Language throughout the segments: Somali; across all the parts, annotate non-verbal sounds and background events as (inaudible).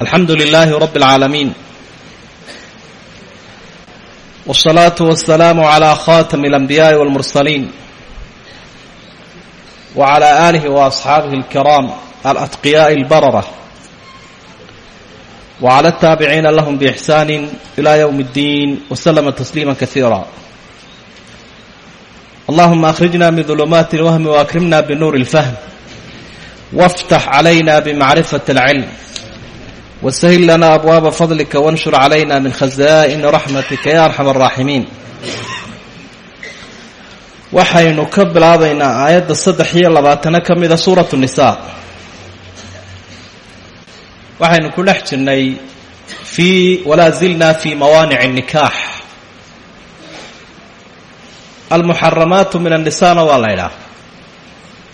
alxamdu lilaahi rabi اlcaalamiin wالsalaatu wasalaamu calaa khatami اlanbiyaaءi wاlmursaliin wcalى aalihi waasxaabihi اlkiraam alatqiyaaءi اlbarara wclى اtaabiciina lahm bإxsaani ilى ywm اddiin wslama tasliima kasiira allahuma akhrijna min dulumaati اlwahmi waakrimna binuur اlfahm wاftax calayna bmacrifaة اlcilm wsahil lana abwaaba fadlika wanshur calayna min khazaa'ini raxmatika ya arxam araaximiin waxaynu ka bilaabaynaa aayadda saddex iyo labaatana ka mida suuratu nisaa waxaynu ku dhex jirnay fii walaa zilna fi mawaanici nikaax almuxaramaatu min annisaana waa la ydhaha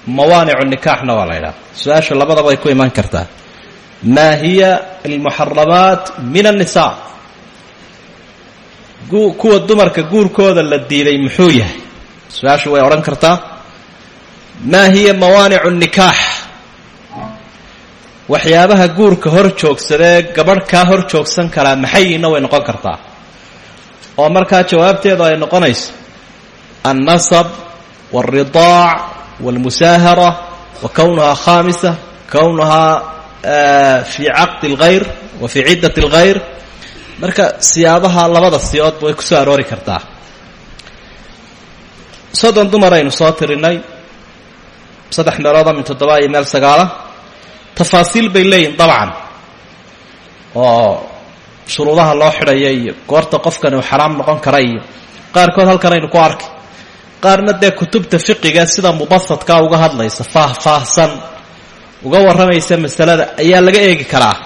mawaanicu nikaaxna waa la ydhaha su'aasha labadaba ay ku imaan kartaa maa hiya almuxaramaat min annisaa kuwa dumarka guurkooda la diiday muxuu yahay su'aashu way odhan kartaa maa hiya mawaanicu nikaax waxyaabaha guurka hor joogsadee gabadh kaa hor joogsan karaa maxayina way noqon kartaa oo markaa jawaabteedu ay noqonayso alnasab wاlridaac wاlmusaahara wa kownuhaa khaamisa kownuhaa fii caqdi اlghayr wa fii ciddat اlghayr marka siyaabaha labada siyoodba way ku soo aroori kartaa soddon dumaraynu soo tirinay saddex meelooda min toddoba iyo meel sagaala bay leeyihiin dabcan oo shuruudaha loo xidhaya goorta qofkani uu xaraam noqon kara iyo qaarkood halkan aynu ku arkay qaarna dee kutubta fiqiga sida mubasadkaa uga hadlaysa faahfaahsan uga warramaysa masalada ayaa laga eegi karaa.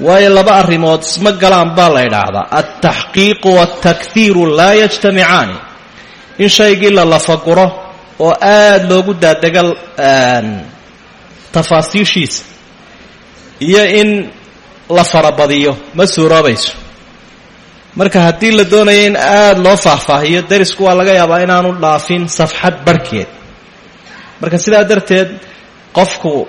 Waayo laba arrimood isma galaan baa la idhaahdaa altaxqiiqu waaltakhiiru laa yajtamicaani. In shaygii la lafaguro oo aada loogu daadega tafaasiishiisa iyo in la farabadiyo ma suuroobayso. Marka haddii la doonayo in aada loo faahfaahiyo darisku waa laga yaabaa inaanu dhaafin safxad barhkeed marka sidaa darteed qofku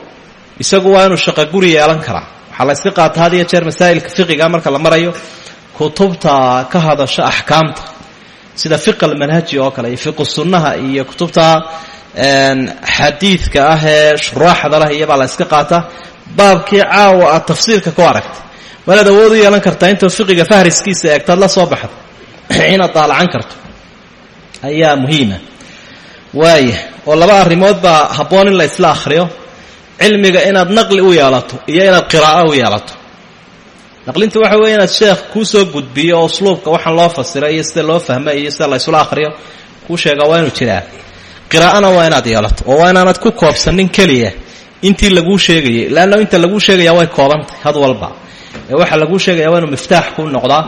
isagu waa inuu shaqo guri yeelan karaa. Waxaa la yska qaata had iyo jeer masaa'ilka fiqiga marka la marayo kutubta ka hadasho axkaamta sida fiq almanhaji oo kale iyo fiqu sunnaha iyo kutubta xadiidka ah ee shuraaxda lah iyobaa la yska qaataa. Baabkii caawa aad tafsiirka ku aragtay waanaad awood u yeelan kartaa intuu fiqiga fahriskiisa eegtaad la soo baxdo (clears throat) inaad daalacan karto. Ayaa muhiima waaya oo laba arrimood baa habboon in la isla akhriyo. Cilmiga inaad naqli u yeelato iyo inaad qiraa'o u yeelato. Naqlinta waxa weeye inaad sheekh kuu soo gudbiyo oo usluubka waxaan loo fasiray iyo sida loo fahmay iyo sida la ysula akhriyo kuu sheegaa waa inuu jiraa. Qiraa'ana waa inaad yeelato oo waa inaanad ku koobsanin keliya. Intii laguu sheegayay leanna inta laguu sheegaya way koobantahay had walba. Ee waxaa laguu sheegaya waa inuu miftaax kuu noqdaa.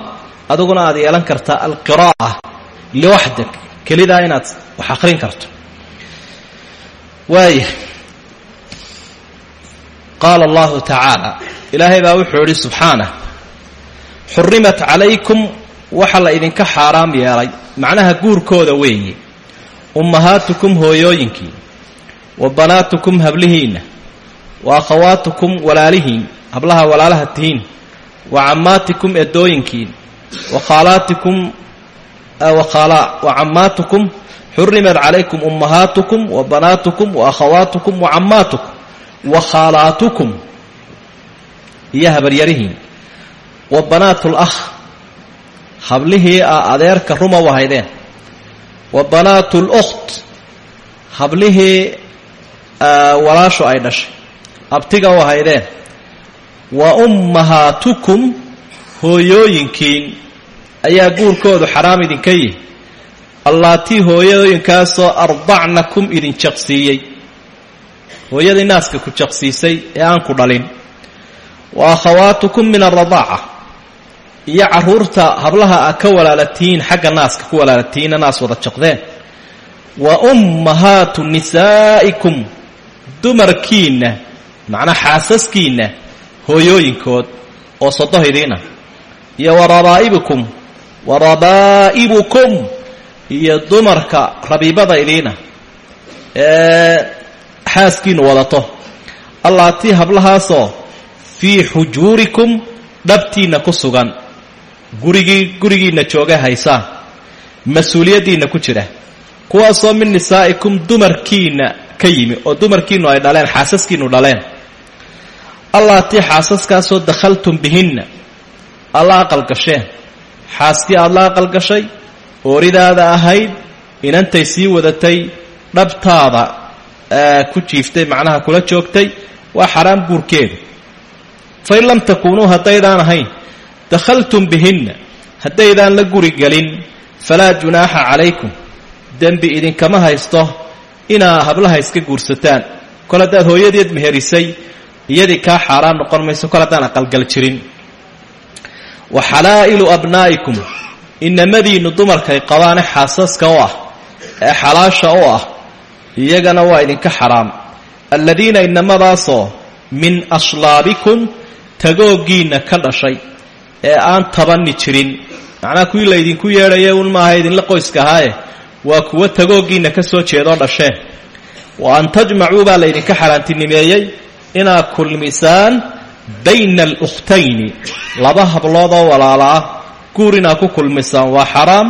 Adiguna aad yeelan kartaa alqiraa'a liwaxdak kelidaa inaad wax akhrin karto. Waaya qaala allahu tacaala ilaahay baa wuxuu idhi subxaanah xurimat calaykum waxa la idinka xaaraam yeelay. Macnaha guurkooda weeye ummahaatukum hooyooyinkii wa banaatukum hablihiinna wa akhawaatukum walaalihiin hablaha walaalaha tihiin wa cammaatikum edooyinkiin wa khaalaatikum wa cammaatukum xurimat calaykum ummahaatukum wa banaatukum wa akhawaatukum wa cammaatukum wa khaalaatukum iyo habaryarihiin wa banaatul akh hablihii a adeerka ruma u ahaydeen wa banaatul ukht hablihii walaashu ay dhashay abtiga u ahaydeen wa ummahaatukum hooyooyinkiin ayaa guurkoodu xaraam idinka yihi allaatii hooyooyinkaasoo ardacnakum idin jaqsiiyey. Hooyadii naaska ku jaqsiisay ee aan ku dhalin. Wa akhawaatukum min alradaaca iyo carruurta hablaha a ka walaalatihiin xagga naaska ku walaalatihiinna naas wada jaqdeen. Wa ummahaatu nisaa'ikum dumarkiinna macnaa xaasaskiinna hooyooyinkood oo sodohidiina iyo wa rabaa'ibukum wa rabaa'ibukum iyo dumarka rabiibada idiina ee xaaskiinu wadato. Allaatii hablahaasoo fii xujuurikum dhabtiinna ku sugan. Gurigii gurigiinna jooga haysaan mas'uuliyaddiinna ku jira. Kuwaasoo min nisaa'ikum dumarkiinna ka yimi oo dumarkiinnu ay dhaleen xaasaskiinnu dhaleen. Allaatii xaasaskaasoo dakhaltum bihinna. Alla aqalgasheen xaaskii aad la aqalgashay ooridaada ahayd inantay sii wadatay dhabtaada ku jiiftay macnaha kula joogtay waa xaraam guurkeedu fa in lam takuunuu haddaydaan ahayn dakhaltum bihinna haddaydaan la guri gelin falaa junaaxa calaykum. Dembi idinkama haysto inaa hablaha iska guursataan. Kol haddaad hooyadeed meherisay iyadii kaa xaaraan noqon mayso kol haddaan aqalgal jirin. Wa xalaa'ilu abnaa'ikum inamadiinnu dumarkay qabaane xaasaska u ah ee xalaasha u ah iyagana waa idinka xaraam. Alladiina inamadaasoo min aslaabikum tagooggiinna ka dhashay ee aan tabanni jirin. Macnaha kuwii laydinku yeedhaya un maaha idinla qoyska ahaaye? Waa kuwo tagooggiinna ka soo jeedoo dhasheen wa an tajmacuu baa laydinka xaaraantinimeeyey inaad kulmisaan bayna alukhtayni laba habloodoo walaala ah guur inaad ku kulmisaan waa xaraam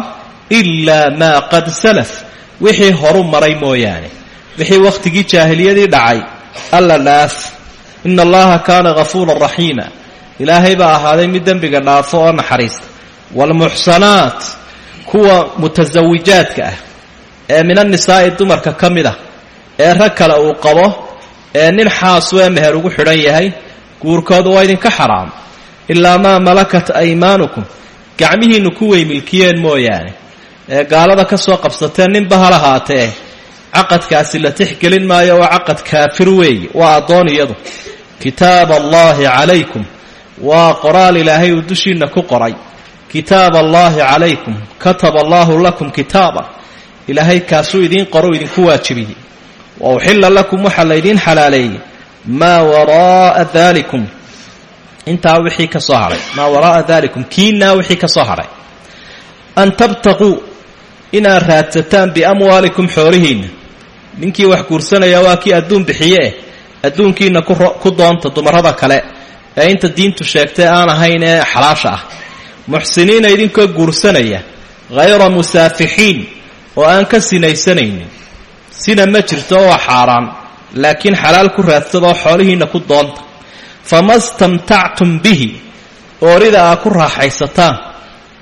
ilaa maa qad salaf. Wixii horu maray mooyaane. Wixii wakhtigii jaahiliyadii dhacay. Alla dhaaf. Ina allaha kaana ghafuuran raxiima ilaahay baa ahaaday mid dembiga dhaafo oo naxariista waalmuxsanaat kuwa mutasawijaadka ah. Ee min annisaa'i dumarka ka mid ah. Ee rag kale uu qabo. Ee nin xaasu ee meher ugu xidhan yahay. Guurkoodu waa idinka xaraam. Ilaa maa malakat aymaanukum gacmihiinnu kuway milkiyeen mooyaane. Ee gaalada ka soo qabsateen ninba ha lahaatee caqadkaasi la tixgelin maayo waa caqad kaafir weeye waa addoon iyadu. Kitaab allaahi calaykum waa qoraal ilaahay uu dushiinna ku qoray. Kitaab allaahi calaykum kataba allaahu lakum kitaaba. Ilaahay kaasuu idiin qoro idinku waajibiyey. Wa uxilla lakum waxaa laydiin xalaaleeyey. Maa waraa'a daalikum intaa wixii ka soo hadhay maa waraa'a daalikum kiinaa wixii ka soo hadhay an tabtaquu inaad raadsataan biamwaalikum xoolihiinna. Ninkii wax guursanaya waa kii adduun bixiye eh adduunkiinna ku doonta dumarrada kale. Ee inta diintu sheegtay aan ahayn ee xalaasha ah. Muxsiniina idinkoo guursanaya. Hayra musaafixiin oo aan ka sinaysanaynin. Sina ma jirto oo xaaraan. Laakiin xalaal ku raadsadoo xoolihiinna ku doonta fama stamtactum bihi oorida aad ku raaxaysataan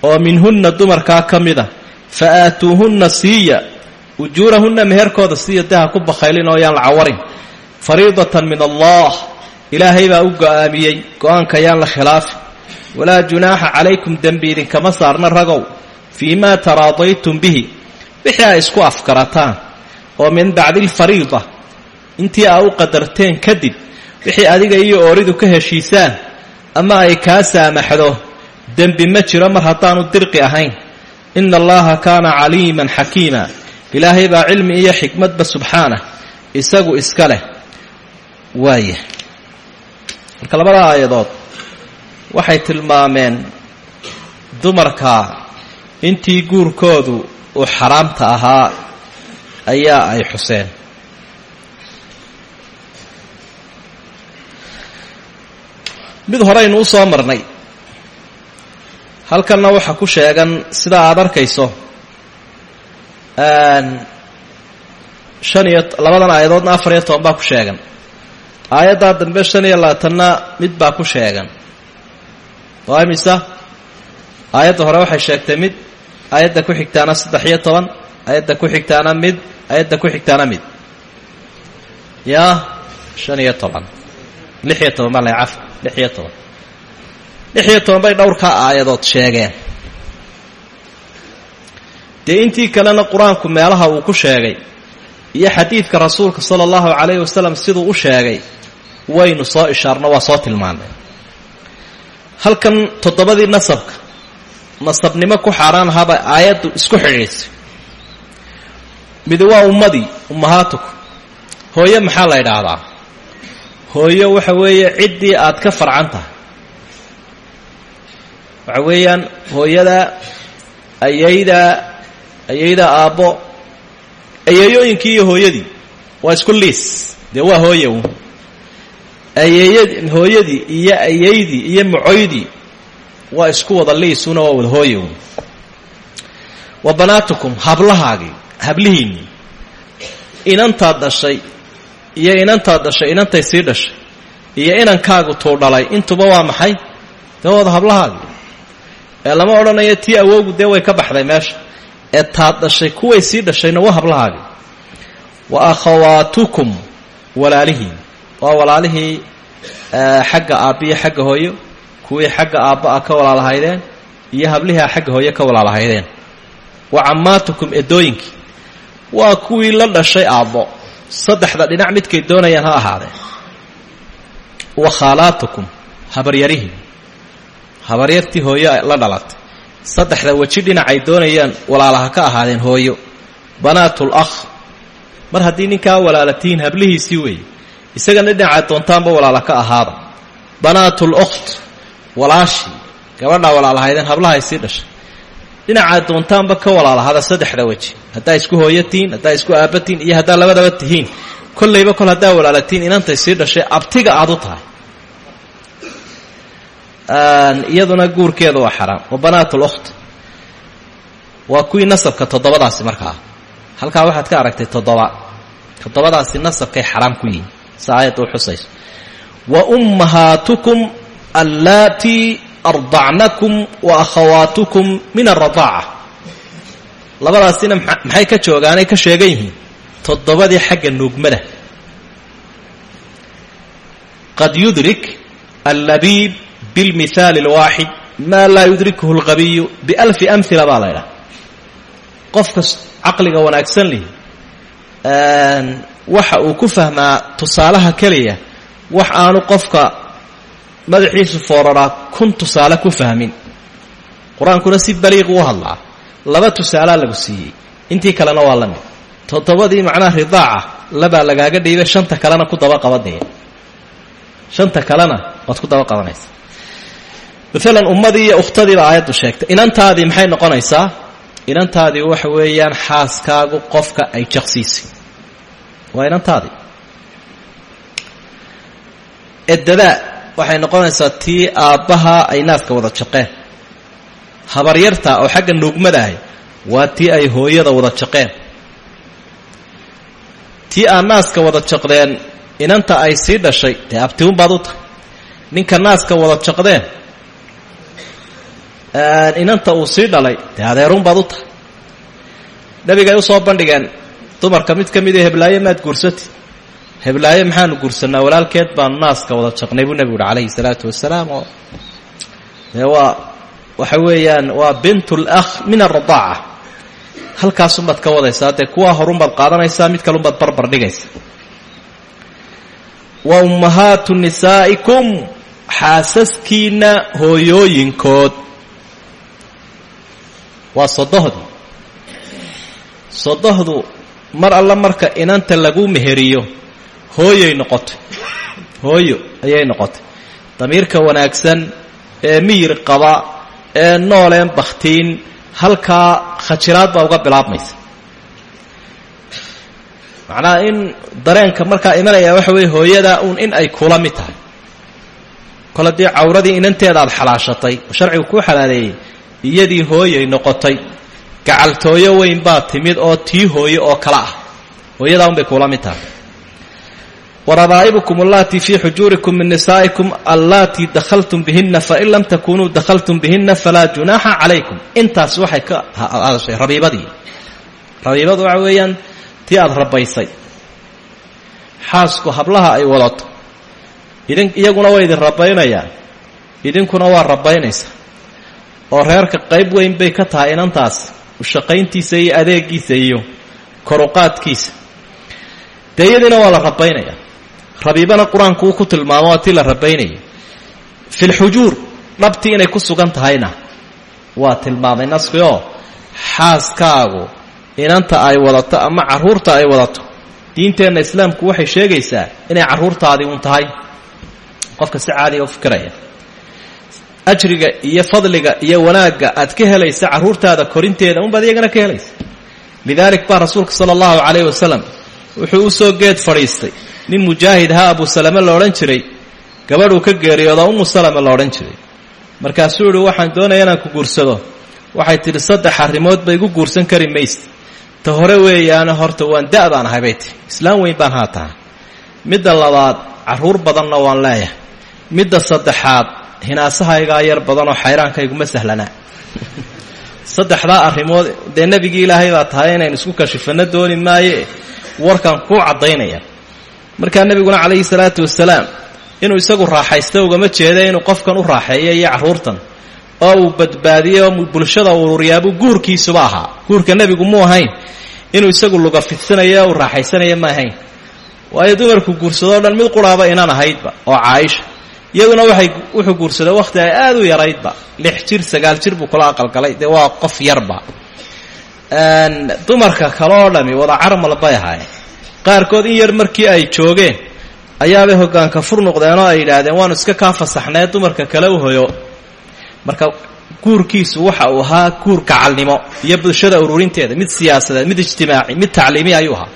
oo minhunna dumarkaa ka mid a fa aatuuhunna siiya ujuurahunna meherkooda siiya ha ku bakhaylin oo yaan la cawarin fariidatan min allah ilaahay baa u go'aamiyey go'aanka yaan la khilaafin walaa junaaxa calaykum dembi idinkama saarna ragow fii maa taraadaytum bihi wixii ay isku afkarataan. Oo min bacdi alfariida intii aa u qadarteen kadib wixii adiga iyo ooridu ka heshiisaan ama ay kaa saamaxdo dembi ma jiro mar haddaanu dirqi ahayn. Ina allaha kaana caliiman xakiima. Ilaahay baa cilmi iyo xikmadba subxaanah isagu iska leh. Waaya marka labada aayadood waxay tilmaameen dumarka intii guurkoodu uu xaraamta ahaa ayaa ay xuseen mid horeynu u soo marnay. Halkanna waxa ku sheegan sida aada arkayso shan iyo labadan aayadoodna afar iyo toban baa ku sheegan. Aayaddaa dambe shan iyo labaatanna mid baa ku sheegan. Waa imisa aayadda hore waxay sheegtay mid aayadda ku xigtaana saddex iyo toban aayadda ku xigtaana mid aayadda ku xigtaana mid. Yaa shan iyo toban. Lix iyo toban baa la caf lix iyo toban. Lix iyo toban bay dhowrkaa aayadood sheegeen. Dee intii kalena qur'aanku meelaha uu ku sheegay iyo xadiidka rasuulka sala allahu calayhi wasalam siduu u sheegay waynu soo ishaarno waa soo tilmaanay halkan toddobadii nasabka nasabnimo ku xaaraan ahaaba aayaddu isku xidhiisay midi waa ummadii ummahaatuku. Hooyo maxaa la ydhaahdaa hooyo waxa weeye ciddii aad ka farcan tahay. Waxa weeyaan hooyada ayayda ayayda aabbo ayeeyooyinkii iyo hooyadii. Waa isku liis. Dee waa hooye uun ayeeyad hooyadii iyo ayeydii iyo mucoydii waa isku wada liisuna waa wada hooye un wa banaatukum hablahaagii hablihiinnii inantaad dhashay iyo inantaad dhashay inantay sii dhashay iyo inankaagu tuu dhalay intuba waa maxay? Dee wada hablahaagii ee lama odhanayo tii awowgu dee way ka baxday meesha. Ee taad dhashay kuway sii dhashayna waa hablahaagii wa akhawaatukum walaalihiin waa walaalihii xagga aabbiyo xagga hooyo kuwii xagga aabba ah ka walaalahaydeen iyo hablihiia xagga hooyo ka walaalahaydeen. Wa cammaatukum edooyinkii waa kuwii la dhashay aabbo saddexda dhinac midkay doonayaan ha ahaadeen wa khaalaatukum habaryarihii habaryartii hooyo la dhalatay. Saddexda weji dhinacay doonayaan walaalaha ka ahaadeen hooyo. Banaatul akh. Mar haddii ninkaa walaalatihiin hablihiisii weeye isagana dhinaca doontaanba walaala ka ahaada banaatul ukht walaashii gabadhaa walaalahaydeen hablahay sii dhashay dhinacaa doontaanba ka walaalahada saddexda weji. Haddaa isku hooyo tihiin haddaa isku aabba tihiin iyo haddaa labadaba tihiin. Kollayba kol haddaa walaalatiin inantay sii dhashay abtiga aad u tahay. Iyaduna guurkeedu waa xaraam. Wa banaatul ukht. Waa kuwii nasabka toddobadaasi markaa. Halkaa waxaad ka aragtay toddoba. Toddobadaasi nasabkay xaraam ku yihiin. Si aayadda u xusayso. Wa ummahaatukum allaatii ardacnakum wa akhawaatukum min alradaaca labadaasina maxay ka joogaanay ka sheegan yihiin toddobadii xagga nuugmada qad yudrik allabiib bilmithaali alwaaxid maa laa yudrikuhu alqabiyu bialfi amhila baa la ydhaha qofka caqliga wanaagsan lihi waxa uu ku fahmaa tusaalaha keliya wax aanu qofka madaxiisu fooraraa kun tusaale ku fahmin. Qur'aankuna si baliiq u hadlaa. Laba tusaalaa lagu siiyey. Intii kalena waa la mid. Toddobadii macnaha ridaaca labaa lagaaga dhiibay shanta kalena ku daba qabadaya shanta kalena waad ku daba qabanaysa. Maalan ummadii iyo ukhtadiiba aayaddu sheegtay. Inantaadii maxay noqonaysaa? Inantaadii waxa weeyaan xaaskaagu qofka ay jaqsiisay waa inantaadii. Edadaa waxay noqonaysaa tii aabbaha ay naaska wada jaqeen. Habaryarta oo xagga nuugmadahay waa tii ay hooyada wada jaqeen. Tii aad naaska wada jaqdeen inanta ay sii dhashay dee abtiunbaad u tahay? Ninka naaska wada jaqdeen inanta uu sii dhalay dee adeerunbaad u tahay? Nabigay u soo bandhigeen dumarka mid ka mida heblaaye maad guursati heblaaye maxaanu guursanaa walaalkeed baanu naaska wada jaqnay buu nebigu uhi calayhi salaatu wasalaam oo dee waa waxa weeyaan waa bint lakh min aradaaca halkaasunbaad ka wadaysaa dee kuwaa horunbaad qaadanaysaa mid kalunbaad barbar dhigaysa. Wa ummahaatu nisaa'ikum xaasaskiinna hooyooyinkood. Waa sodohdii sodohdu mar alla marka inanta lagu meheriyo hooyay noqotay. Hooyo ayay noqotay. Damiirka wanaagsan ee miyir qaba ee nooleen bakhtiin halkaa khajiraad baa uga bilaabmaysa. Macnaha in dareenka markaa imanaya waxa weeye hooyada uun in ay kula mid tahay. Kol haddii cawradii inanteeda aad xalaashatay oo sharcigu kuu xalaaleeyey iyadii hooyay noqotay gacaltooyo weyn baa timid oo tii hooye oo kale ah. Hooyadaa un bay kuula mid tahay warabaa'ibukum allatii fii xujuurikum min nisaa'ikum allaatii dakhaltum bihina fain lam takunuu dakhaltum bihina falaa junaaxa calaykum intaas waxay ka hadashay rabiibadii rabiibadu waxa weeyaan tii aada rabaysay xaasku hablaha ay wadato iyaguna waa idin rabaynayaan idinkuna waa rabaynaysa oo reerka qayb weyn bay ka tahay inantaas ushaqayntiisa iyo adeegiisa iyo koruqaadkiisa dee iyadiina waa la rabaynaya rabiibana qur'aanku uu ku tilmaamo waa tii la rabaynayay fi lxujuur dhabtii inay ku sugan tahayna. Waa tilmaamay naski oo xaaskaagu inanta ay wadato ama carruurta ay wadato. Diinteenna islaamku waxay sheegaysaa inay carruurtaadii uun tahay. Qofka si caadiga u fikiraya. Ajriga iyo fadliga iyo wanaagga aad ka helaysa carruurtaada korinteeda unbaad iyagana ka helaysa. Lidaalik baa rasuulka sala allahu calayhi wasalam wuxuu u soo geed fadhiistay nin mujaahid ahaa abu salame la odhan jiray. Gabadhuu ka geeriyooda umu salama la odhan jiray. Markaasuu yihi waxaan doonaya inaan ku guursado. Waxay tidhi saddex arrimood ba igu guursan kari mayse ta hore weeyaane horta waan da' baan islaam weyn baan haa tahay. Midda labaad carruur badanna waan leeyahay. Midda saddexaad hinaasahaygaa yar badanoo xayraankayguma sahlanaa. (laughs) Saddexdaa arrimood dee nebigii ilaahay baa tahay inaynu isku kashifanno dooni maaye? Warkan kuu caddaynaya markaa nebiguna calayhi salaatu wasalaam inuu isagu raaxaysta ugama jeeda inuu qofkan u raaxeeyo iyo carruurtan oo uu badbaadiyo oo bulshada ururiyaabuu guurkiisuba ahaa guurka nebigu mu ahayn. Inuu isagu luga fidsanayo uu raaxaysanaya ma ahayn. Waayo dumarku guursadoo dhan mid quraaba inan ahaydba oo caaisha. Iyaduna waxay wuxuu guursaday wakhti ay aad u yaraydba. Lix jir sagaal jir buu kula aqalgalay. Dee waa qof yarba. Dumarka kale oo dhami wada carmal bay ahaayeen qaarkood in yar markii ay joogeen ayaabay hoggaanka fur noqdeen oo ay yidhaahdeen waanu iska kaa fasaxnee dumarka kale u hoyo. Marka guurkiisu waxa uu ahaa guur gacalnimo iyo bulshada ururinteeda mid siyaasadeed mid ijtimaaci mid tacliimi ayuu ahaa.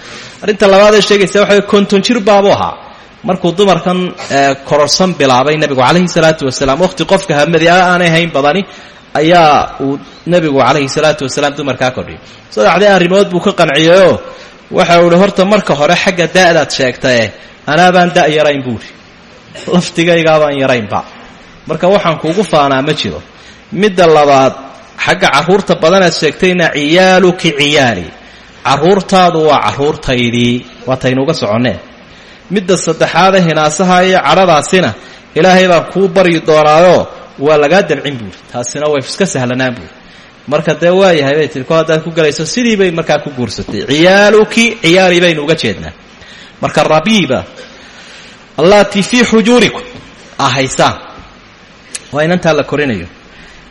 Arrinta labaad ee sheegaysa waxa konton jir baabuu ahaa. Markuu dumarkan kororsan bilaabay nebigu calayhi salaatu wasalaam wakhti qofka hamadi a aanay hayn badani ayaa uu nebigu calayhi salaatu wasalaam dumarkaa kordhiyay saddexdii arrimood buu ka qanciyeyoo waxa uu ihi horta marka hore xagga da'daad sheegtae anaabaan da' yarayn buuhi (laughs) laftigaygaabaan yaraynba. Marka waxaan kuugu faanaa ma jiro. Midda labaad xagga carruurta badanaad sheegtayna ciyaaluki ciyaali carruurtaadu waa carruurtaydii waataynuuga soconnee. Midda saddexaade hinaasaha iyo cadhadaasina ilaahay baan kuu baryi doonaayoo waa lagaa dabcin buuri taasina way iska sahlanaan buuri marka dee waayahay bay tii ko haddaad ku gelayso sidii bay markaa ku guursatay. Ciyaaluki ciyaali baynu uga jeednaa. Marka rabiiba allatii fii xujuurikum. Ahaysaan waa inantaa la korinayo.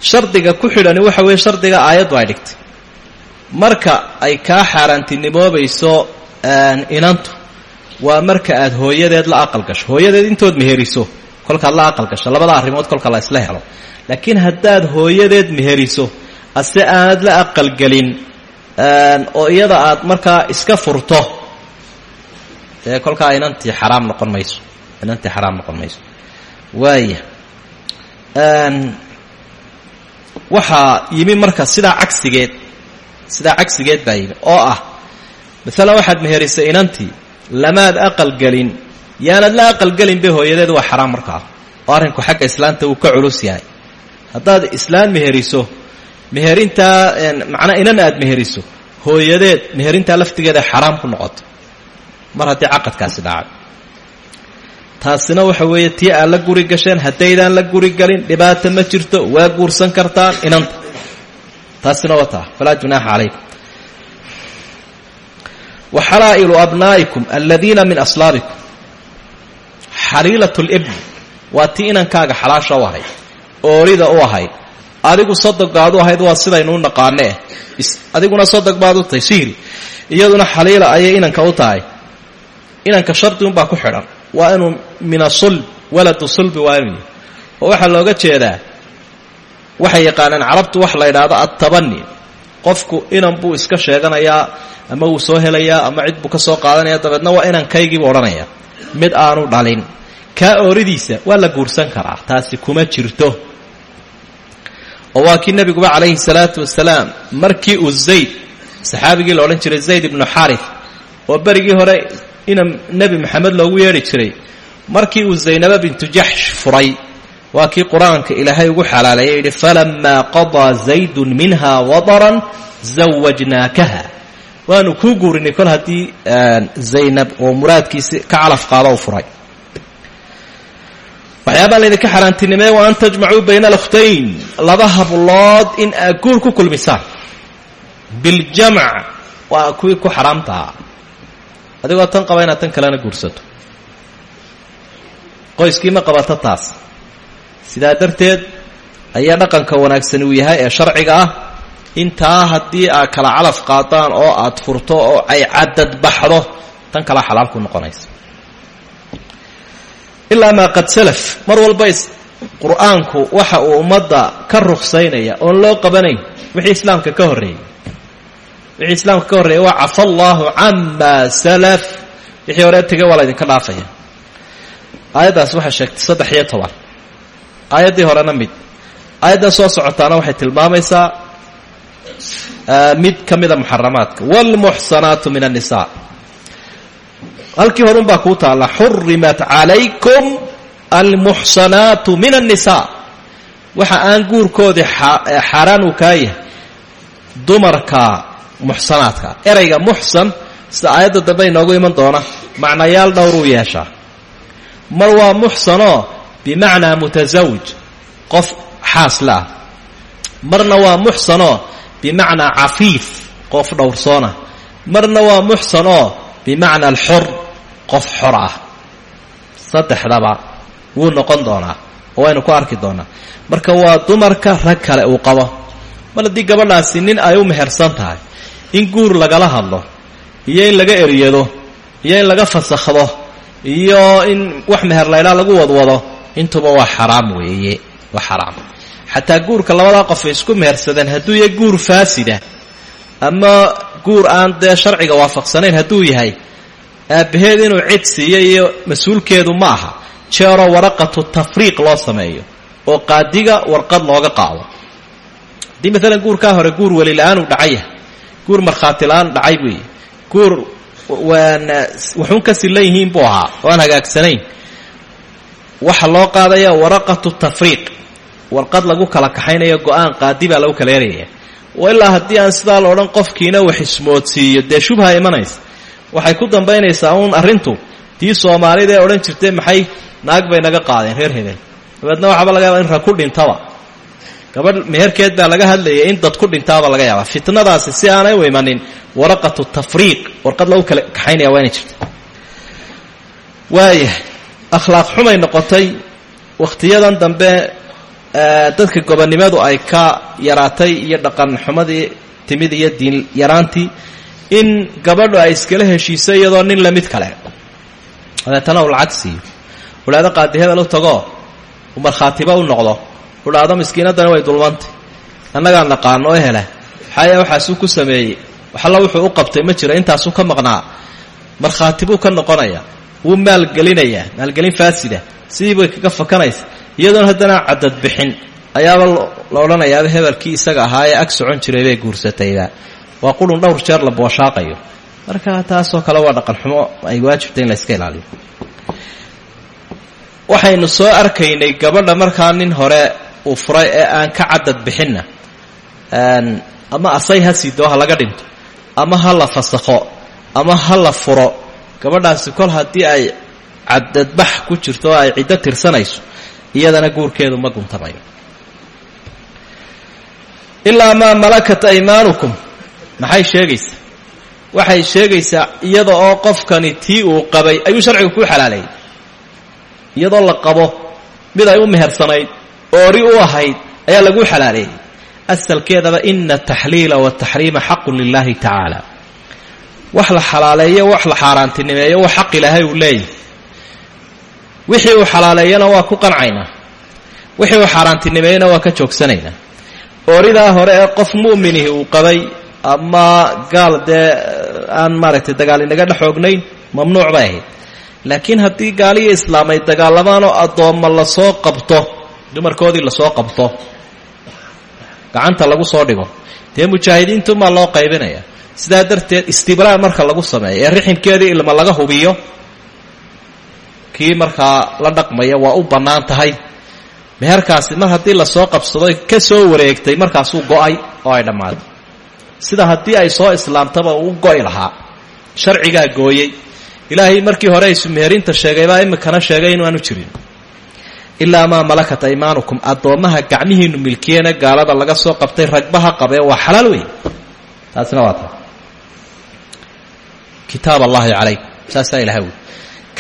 Shardiga ku xidhani waxa weeye shardiga aayaddu ay dhigtay. Marka ay kaa xaaraantinimoobayso inantu waa marka aad hooyadeed la aqal gasho. Hooyadeed intood meheriso kolkaad la aqal gasho. Labada arrimood kolka la isla helo. Laakiin haddaad hooyadeed meheriso ase aanad la aqalgelin oo iyada aad markaa iska furto dee kolkaa inantii xaraam noqon mayso inantii xaraam noqon mayso. Waaya waxaa yimi marka sidaa cagsigeed sidaa cagsigeed baa yimi oo ah maalan waxaad meherisay inantii lamaad aqalgelin yaanad la aqalgelin be hooyadeed waa xaraam markaa oo arrinku xagga islaanta uu ka culus yahay. Haddaad islaan meheriso meherintaa macnaa inan aad meheriso. Hooyadeed meherintaa laftigeeda xaraam ku noqoto. Mar haddii caqadkaasi dhacay. Taasina waxa weeye tii aad la guri gasheen haddaydaan la guri galin dhibaata ma jirto waa guursan kartaan inanta. Taasina waa taa. Falaa junaaxa calaykum. Wa xalaa'ilu abnaa'ikum aladiina min aslaabikum xaliilat libni waa tii inankaaga xalaasha u ahayd oorida u ahayd adigu sodogaad u ahayd waa sidaynuu naqaanee. Adiguna sodog baad u tahay iyaduna xaliila ayay inanka u tahay. Inanka shardi unbaa ku xidhan. Waa inuu min asulb waladu sulbi waa inuu oo waxaa looga jeedaa waxay yaqaaneen carabtu wax la yidhaahdo attabani qofku inan buu iska sheeganayaa ama wuu soo helayaa ama cid buu ka soo qaadanaya dabeedna waa inankaygiibuu odhanaya. Mid aanu dhalin. Kaa ooridiisa waa la guursan karaa. Taasi kuma jirto oo waa kii nebiguba calayhi salaatu wasalaam. Markii uu zayd saxaabigii la odhan jiray zayd ibnu xaarif oo berigii hore ina nebi maxamed loogu yeedhi jiray markii uu zaynaba bintu jaxsh furay waa kii qur'aanka ilaahay ugu xalaaleeyay yidhi falamaa qadaa zaydun minha wadaran zawajnaakaha waanu kuu guurinay kol haddii zaynab oo muraadkiisi ka calaf qaado u furay waxyaabaa laydinka xaaraantinimee wa an tajmacuu bayna alkhtayn laba hablood in aad guur ku kulmisaan biljamc waa kuwii ku xaraamtahaa adigoo tan qaba inaad tan kalena guursato. Qoyskii ma qabato taas. Sidaa darteed ayaa dhaqanka wanaagsani uu yahay ee sharciga ah. Intaa haddii aad kala calaf qaadaan oo aad furto oo ay cadad baxdo tan kala xalaal ku noqonaysa ilaa ma qad salaf. Mar walba walbays qur'aanku waxa uu ummadda ka ruksaynaya oon loo qabanayn wixii islaamka ka horreeyey wixii islaamka ka horreeyay waa cafa allahu camaa salaf. Wixii hore tegay waa laydinka dhaafaya. Aayaddaas waxay sheegtay saddex iyo toban. Aayaddii horena mid. Aayaddan soo socotaana waxay tilmaamaysaa eh, mid ka mida ah muxaramaadka. Waalmuxsanaatu min annisaa halkii horun baa kuu taalla xurimat calaykum almuxsanaatu min الnisaa waxa aan guurkoodii xaaraan uu kaa yahay dumarka muxsanaadka. Erayga muxsan sida aayadda dambe inoogu iman doona macnayaal dhowruu yeeshaa. Mar waa muxsanoo bimacnaa mutasawij qof xaasla ah. Marna waa muxsanoo bimacnaa cafiif qof dhowrsoona. Marna waa muxsan oo bimacna alxor qof xor ah. Saddexdaba wuu noqon doonaa oo waynu ku arki doonaa. Marka waa dumarka rag kale uu qabo mar haddii gabadhaasi nin ay u mehersan tahay in guur lagala hadlo iyo in laga eryado iyo in laga fasakhdo iyo in wax meher laydhaa lagu wadwado intuba waa xaraam weeye waa xaraam. Xataa guurka labadaa qof isku mehersadeen hadduu yahay guur faasida ama guur aan dee sharciga waafaqsanayn hadduu yahay aabbaheed inuu cid siiyo iyo mas'uulkeedu ma aha. Jeeroo waraqatu tafriiq loo sameeyo oo qaadiga warqad looga qaado. Haddii maalan guurkaa hore guur weli la'aan uu dhacay guur markhaati la'aan dhacay weeye guur waan waxuun ka silan yihiin buu ahaa oo aan waxa loo qaadaya waraqatu tafriiq. Warqad lagu kala kaxaynayo go'aan qaadi baa lagu kala oo ilaa haddii aan sidaa la odhan qofkiina wax ismoodsiiyo dee shubha imanaysa waxay ku dambaynaysaa uun arrintu. Tii soomaalida ee odhan jirtay maxay? Naag bay naga qaadeen reer hebel dabeedna waxaaba laga yaaba in rag ku dhintaba. Gabadh meherkeed baa laga hadlayay in dad ku dhintaaba laga yaaba fitnadaasi si aanay u imanin waraqatu tafriiq warqad lagu kala kaxaynaya waa inay jirta akhlaaq xumay noqotay. Wakhtiyadan dambe dadka gobonnimadu ay ka yaraatay iyo dhaqan xumadii timid iyo diin yaraantii in gabadhu ay iskala heshiiso iyadoo nin la mid kale dabeetana uu lacag siiyo udhaado qaadi hebel u tago uu markhaatiba u noqdo udhaado miskiinaddana way dulmantay annagaa naqaano oo hela xaya waxaasuu ku sameeyey waxalla wuxuu u qabtay ma jiro intaasuu ka maqnaa markhaati buu ka noqonayaa wuu maalgelinayaa maalgelin faasida sidii bay kaga fakanaysa iyadoon haddana cadad bixin ayaaba la odhanayaaba hebelkii isaga ahaa ee ag socon jiray bay guursatayba waa qurun dhowr jeer la booshaaqayo. Marka taasoo kale waa dhaqan xumo ay waajibtay in la iska ilaaliyo. Waxaynu soo arkaynay gabadha markaa nin hore uu furay ee aan ka cadad bixinna. Ama asay ha siidoo ha laga dhinto. Ama ha la fasakho ama ha la furo. Gabadhaasi kol haddii ay cadadbax ku jirto oo ay ciddo tirsanayso iyadana guurkeedu ma guntamayo ilaa maa malakat aymaanukum maxay sheegaysaa waxay sheegaysaa iyada oo qofkani tii uu qabay ayuu sharciga kuu xalaaleeyey iyadoo la qabo mid ay u mehersanayd oo ori u ahayd ayaa laguu xalaaleeyey asalkeedaba ina ataxliila wataxriima xaqun lilaahi tacaala wax la xalaaleeyo wax la xaaraantinimeeyo wax xaq ilaahay uu leeyahy wixii uu xalaaleeyana waa ku qancaynaa wixii uu xaaraantinimeeyana waa ka joogsanaynaa ooridaa hore ee qof mu'minihi uu qabay ama gaal dee aan maaragtay dagaal inaga dhex oognayn mamnuuc bay ahayd. Laakiin haddii gaaliyo islaam ay dagaalamaan oo addoomma la soo qabto dumarkoodii la soo qabto gacanta lagu soo dhigo dee mujaahidiintumaa loo qaybinaya. Sidaa darteed istibraa marka lagu sameeyo ee riximkeedii ilma laga hubiyo kii markaa la dhaqmaya waa u bannaan tahay. Meherkaasi mar haddii la soo qabsado ka soo wareegtay markaasuu go'ay oo ay dhammaaday sida haddii ay soo islaamtaba uu go'i lahaa. Sharcigaa gooyey. Ilaahay markii hore isu meherinta sheegay baa imikana sheegay inu aanu jirin. Ilaa maa malakat aymaanukum addoommaha gacmihiinu milkiyeena gaalada laga soo qabtay ragbaha qabee waa xalaal wey taasina waa ta kitaab allahi calaykum. Saasaa ilahay wy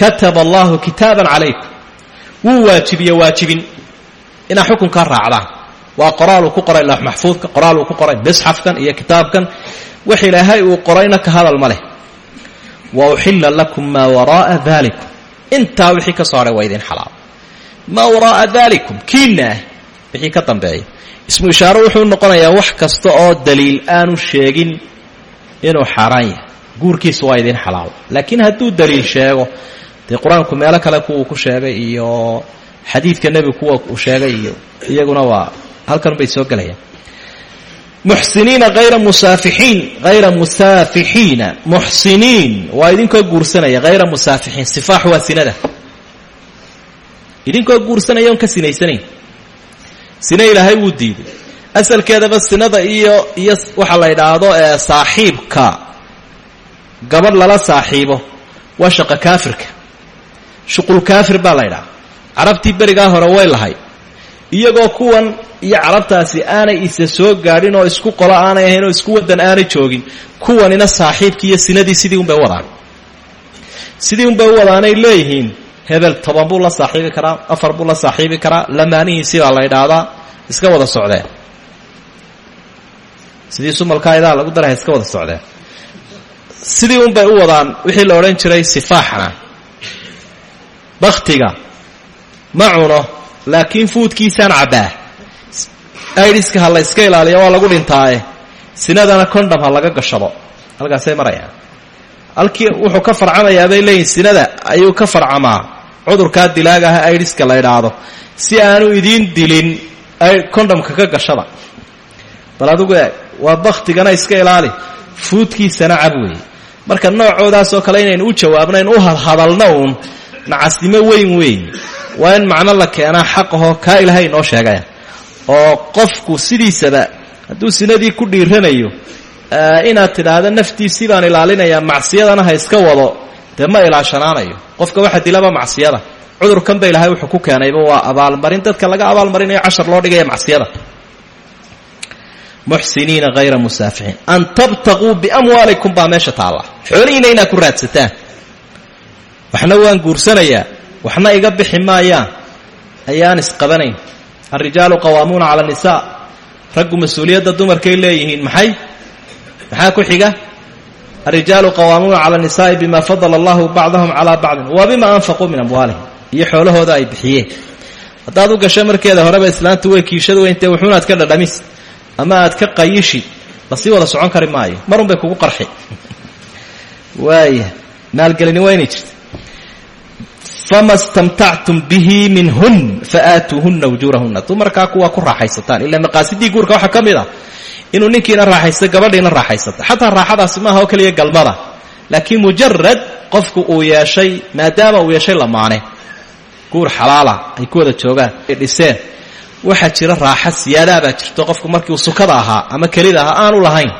kataba allahu kitaaban calaykum. Wuu waajibiye waajibin. Inaa xukunkaa raacdaan waa qoraal uu ku qoray loox maxfuudka qoraal uu ku qoray misxafkan iyo kitaabkan. Wax ilaahay uu qorayna ka hadal ma leh. Wa uxilla lakum maa wara'a dalikum intaa wixii ka soo waa idin xalaal. Maa wara'a dalikum kiina ah. Wixii ka dambeeya ismu ishaaro wuxuu noqonayaa wax kasta oo daliil aanu sheegin inuu xaaraan yahay. Guurkiisa waa idin xalaal. Laakiin hadduu daliil sheego dee qur'aanku meelo kale kuwuu ku sheegay iyo xadiidka nebigu kuwa uu sheegay iyo iyaguna waa halkan bay soo gelayaan muxsiniina hayra musaafixiin hayra musaafixiina. Muxsiniin waa idinkoo guursanaya hayra musaafixiin. Sifaax waa sinada. Idinkoo guursanaya on ka sinaysanayn. Sine ilaahay wuu diiday. Asalkeedaba sinada iyo iyo waxa la idhaahdo ee saaxiibka. Gabadh lala saaxiibo. Waa shaqa kaafirka. Shuqul kaafir baa la ydhaha carabtii berigaa hore way lahay iyagoo kuwan iyo carabtaasi aanay isa soo gaadhin oo isku qolo aanay ahayn oo isku wadan aanay joogin kuwanina saaxiibkii iyo sinadii sidii unbay wadaan. Sidii unbay u wadaanay leeyihiin hebel toban buu la saaxiibi karaa afar buu la saaxiibi karaa lamaanihiisii baa la idhaahdaa iska wada socdeen. Sidii sumalkaa idaa lagu daraha iska wada socdeen. Sidii unbay u wadaan wixii la odhan jiray sifaaxna baktiga ma cuno laakiin fuudkiisaan cabbaa. Aidiska ha la yska ilaaliya waa lagu dhintaaye. Sinadana condom ha laga gashado. Halkaasay marayaan halkii wuxuu ka farcamayaa bay leeyihiin sinada ayuu ka farcamaa. Cudurkaa dilaaga ah la idhaahdo si aanu idiin dilin condomka ka gashada. Bal adugu eeg waa baktigana iska ilaali. Fuudkiisana cab weeye marka noocoodaasoo kale inaynu u jawaabno in u hadhadalno uun nacasnimo weyn weyn waa in macno la keenaa xaqahoo kaa ilaahay inoo sheegaya oo qofku sidiisaba hadduu sinadii ku dhiiranayo inaad tidhaahdo naftiisii baan ilaalinayaa macsiyadana ha iska wado dee ma ilaashanaanayo. Qofka waxa dilaba macsiyada. Cudurkanba ilaahay wuxuu ku keenayba waa abaalmarin. Dadka laga abaalmarinayo cashar loo dhigaya macsiyada. Muxsiniina hayra musaafixiin. An tabtaquu biamwaalikum baa meesha taalla. Xoolihiina inaad ku raadsataan. Waxna waan guursanayaa waxna iga bixi maayaan ayaan isqabanayn. Alrijaalu qawaamuuna cala annisaa raggu mas'uuliyadda dumarkay leeyihiin maxay? Maxaa ku xiga? Alrijaalu qawaamuuna cala annisaa'i bima fadala allahu bacdahum calaa bacdin. Wa bima anfaquu min amwaalihim iyo xoolahooda ay bixiyeen. Haddaad u gasho markeeda horeba islaantu way kiishadu weyntee wuxuunaad ka dhadhamis. Ama aad ka qayishi la sii wada socon kari maayo. Marun bay kugu qarxi. (laughs) Waaya maalgelini waa inay jirta fama stamtactum bihi minhun faaatuuhunna ujuurahunna dumarkaa kuwaa ku raaxaysataan ilaa maqaasidii guurka waxaa ka mid ah inuu ninkiina raaxaysto gabadhiina raaxaysato xataa raaxadaasi maaha oo keliya galmada laakiin mujarad qofku uu yeeshay maadaama uu yeeshay lamaane guur xalaala ay ku wada joogaan ay dhiseen waxaa jira raaxa siyaadaabaa jirto qofku markii uu sukada ahaa ama kelida ahaa aanu lahayn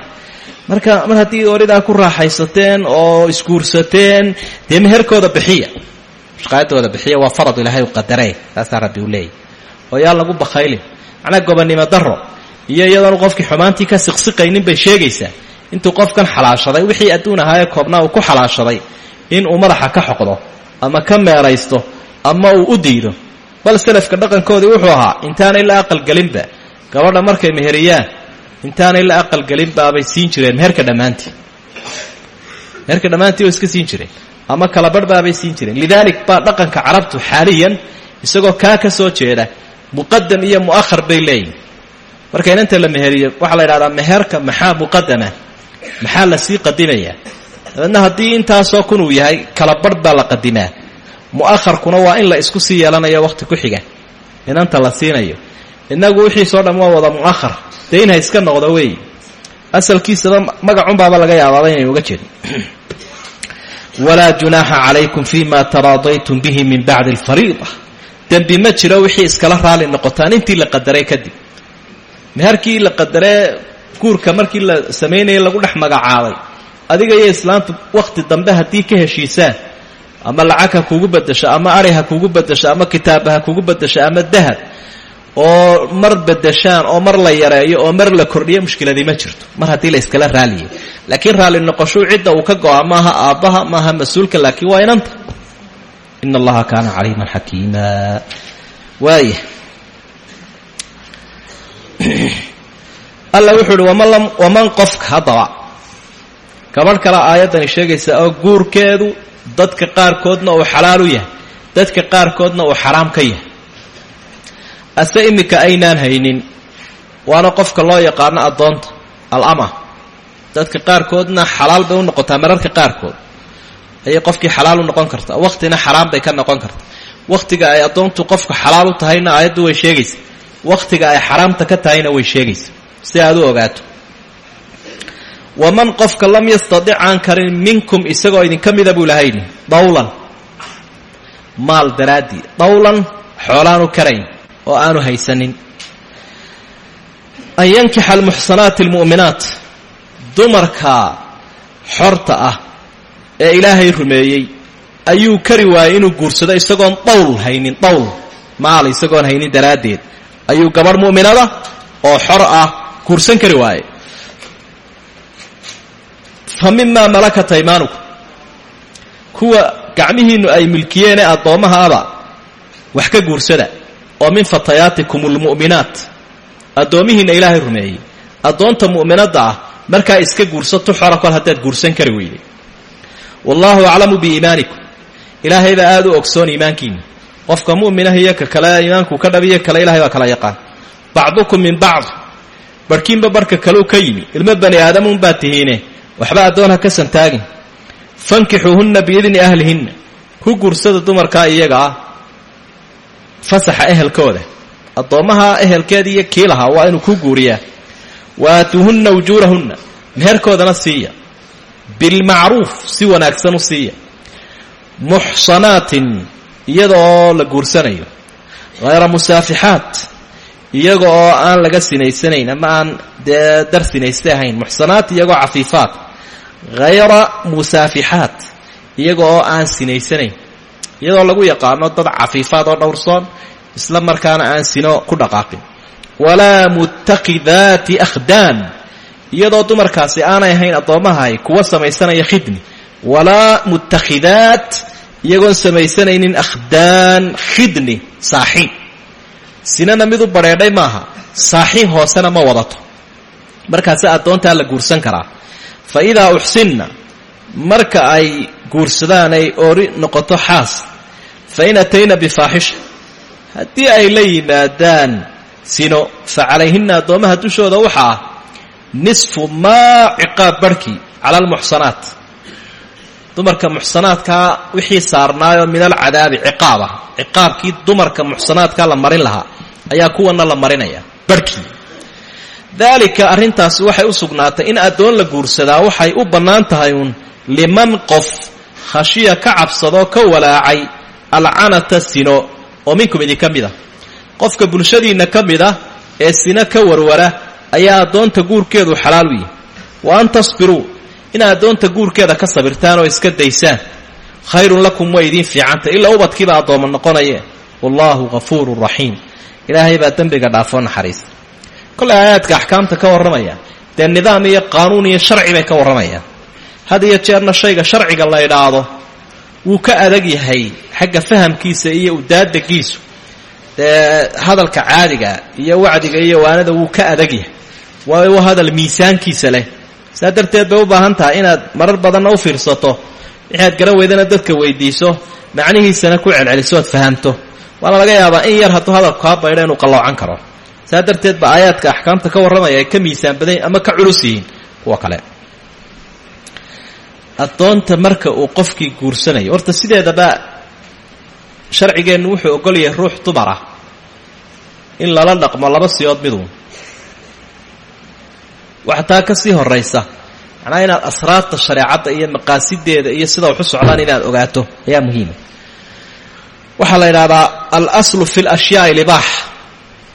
marka mar haddii oridaa ku raaxaysateen oo isguursateen dee meherkooda bixiya shaqaayadooda bixiya waa farad ilaahay u qadaree taasaa rabbi uu leeyahy oo yaan lagu bakhaylin macnaa gobonnimo daro iyo iyadoonu qofkii xumaantii ka siqsiqaynin bay sheegaysaa. Intuu qofkan xalaashaday wixii adduun ahaayee koobnaa uu ku xalaashaday in uu madaxa ka xoqdo ama ka meeraysto ama uu u diido. Bal salafka dhaqankoodii wuxuu ahaa intaanay la aqalgelinba gabadha markay meheriyaan intaanay la aqalgelinbaabay siin jireen meherka dhammaantii. Meherka dhammaantii oo iska siin jireen ama kala barhbaabay siin jireen. Lidaalik baa dhaqanka carabtu xaaliyan isagoo kaa ka soo jeeda muqadam iyo mu'ahar bay leeyihiin marka inanta la meheriyo waxaa la yidhahdaa meherka maxaa muqadama maxaa la sii qadimayaa dabeedna haddii intaasoo kun uu yahay kala barh baa la qadimaa mu'aharkuna waa in la isku sii yeelanayo wakhti ku xiga. Inanta la siinayo. Innagu wixiisoo dhan waa wada mu'ahar dee inha iska noqdo weey asalkiisaba magacunbaaba laga yaabaaba inay uga jeedin (clears throat) walaa junaaxa calaykum fima taraadaytum bihi min bacdi alfariida. Dembi ma jiro wixii iskala raali noqotaan intii la qadaray kadib. Meherkii la qadaree guurka markii la samaynayay lagu dhex magacaabay adiga iyo islaamtu wakhti dambe haddii ka heshiisaan ama lacag ha kuugu bedasho ama ari ha kuugu bedasho ama kitaaba ha kuugu bedasho ama dahab oo mar bedashaan oo mar la yareeyo oo mar la kordhiyo mushkiladii ma jirto. Mar haddii la iskala raaliyo laakiin raalli noqoshuu cidda uu ka go'a maaha aabbaha maaha mas'uulka laakiin waa inanta. Ina allaha kaana caliiman xakiima. Waaya alla wuxuu uhi waman waman qofka haddaba. Gabadh kale aayaddani sheegaysa oo guurkeedu dadka qaarkoodna uu xalaal u yahay. Dadka qaarkoodna uu xaraam ka yahay ase iminka aynaan haynin. Waana qofka loo yaqaano addoonta alama. Dadka qaarkoodna xalaal bay u noqotaa mararka qaarkood. Ayay qofkii xalaal u noqon kartaa. Wakhtina xaraam bay ka noqon kartaa. Wakhtiga ay addoontu qofka xalaal u tahayna aayaddu way sheegaysa wakhtiga ay xaraamta ka tahayna way sheegaysa si aad u ogaato. Waman qofka lam yastadic aan karin minkum isagoo idinka mida buu laha yidhi dawlan. Maal daraaddii dawlan xoolaanu karayn oo aanu haysanin. An yankixa almuxsanaati almu'minaat dumarka xorta ah ee ilaahay rumeeyey ayuu kari waayey inuu guursado isagoon dawl haynin dawl maal isagoon haynin daraaddeed. Ayuu gabadh mu'minada oo xor ah guursan kari waaye fa mimaa malakat aymaanukum kuwa gacmihiinnu ay milkiyeenee addoommahaaba wax ka guursada oo min fatayaatikum almu'minaat. Addoommihiinna ilaahay rumeeyey. Addoonta mu'minadda ah markaa iska guursato xora kol haddaad guursan kari weyday wallaahu aclamu biiimaanikum ilaahay baa aada u ogsoon iimaankiinna. Qofka mu'minah iyo ka kale iimaanku ka dhabiyo kale ilahay baa kala yaqaan. Bacdukum min bacd. Barhkiinba barhka kaleu ka yimi. Ilmo bani aadamuun baad tihiine. Waxba addoon ha ka santaagin. Fankixuuhunna biidni ahlihinna. Ku guursada dumarkaa iyaga ah fasaxa ehelkooda addoommaha ehelkeeda iyo kii lahaa waa inuu ku guuriyaa. Waatuuhunna ujuurahunna meherkoodana siiya. Bilmacruuf si wanaagsan u siiya. Muxsanaatin iyada oo la guursanayo. Hayra musaafixaat iyaga oo aan laga sinaysanayn ama aan dee dar sinayste ahayn. Muxsanaat iyagoo cafiifaat. Hayra musaafixaat iyaga oo aan sinaysanayn iyadoo lagu yaqaano dad cafiifaad oo dhowrsoon isla markaana aan sino ku dhaqaaqin. Walaa muttakidaati akhdaan iyadoo dumarkaasi aanay ahayn addoommahay kuwa samaysanaya khidni walaa mutakhidaat iyagoon samaysanaynin akhdaan khidni saaxiib. Sinana mid u badheedhay maaha. Saaxiib hoosena ma wadato. Markaase addoontaa la guursan karaa. Fa idaa uxsinna marka ay guursadaan ay oori noqoto xaas fa in atayna bifaaxisha haddii ay la yimaadaan sino fa calayhinna addoommaha dushooda waxa ah nisfu maa ciqaab barhkii cala almuxsanaat dumarka muxsanaadkaa wixii saarnaayoo min alcadaabi ciqaab ah ciqaabkii dumarka muxsanaadkaa la marin lahaa ayaa kuwana la marinaya barhkii daalika arrintaasi waxay u sugnaatay in addoon la guursadaa waxay u bannaan tahay uun liman qof khashiya ka cabsadoo ka walaacay alcanata sino oo minkum idinka mid ah qofka bulshadiinna ka mid ah ee sino ka warwara ayaa addoonta guurkeedu xalaal u yihi wa an tasbiruu inaad addoonta guurkeeda ka sabirtaan oo iska daysaan. Khayrun lakum way idiin fiicanta ilaa ubadkiiba addooma noqonaye. Wallaahu ghafuurun raxiim ilaahay baa dembiga dhaafoo naxariista kollay aayaadka axkaamta ka warramaya dee nidaam iyo qaanuun iyo sharci bay ka warramayaan. Had iyo jeerna shayga sharciga la idhaahdo wuu ka adag yahay xagga fahamkiisa iyo udaadagiisu dee hadalka caadiga iyo wacdiga iyo waanada wuu ka adag yahay. Waayo waa hadal miisaankiisa leh. Saa darteed bay u baahan tahay inaad marar badanna u fiirsato waxaad garan weydana dadka weydiiso macnihiisana ku celceliso oad fahamto. Waana laga yaabaa in yar hadduu hadalku kaa baydho inuu qalloocan karo. Saa darteed ba aayaadka axkaamta ka warramaya ay ka miisaan badan ama ka culus yihiin kuwa kale addoonta marka uu qofkii guursanayo. Horta sideedaba sharcigeennu wuxuu ogol yahay ruux dumar ah. In lala dhaqmo laba siyood miduun waxa ka sii horaysa macnaha inaad asraarta shareecadda iyo maqaasideeda iyo sida waxu socdaan inaad ogaato ayaa muhiima waxaa la yidhahdaa alaslu fi lashyaai libaax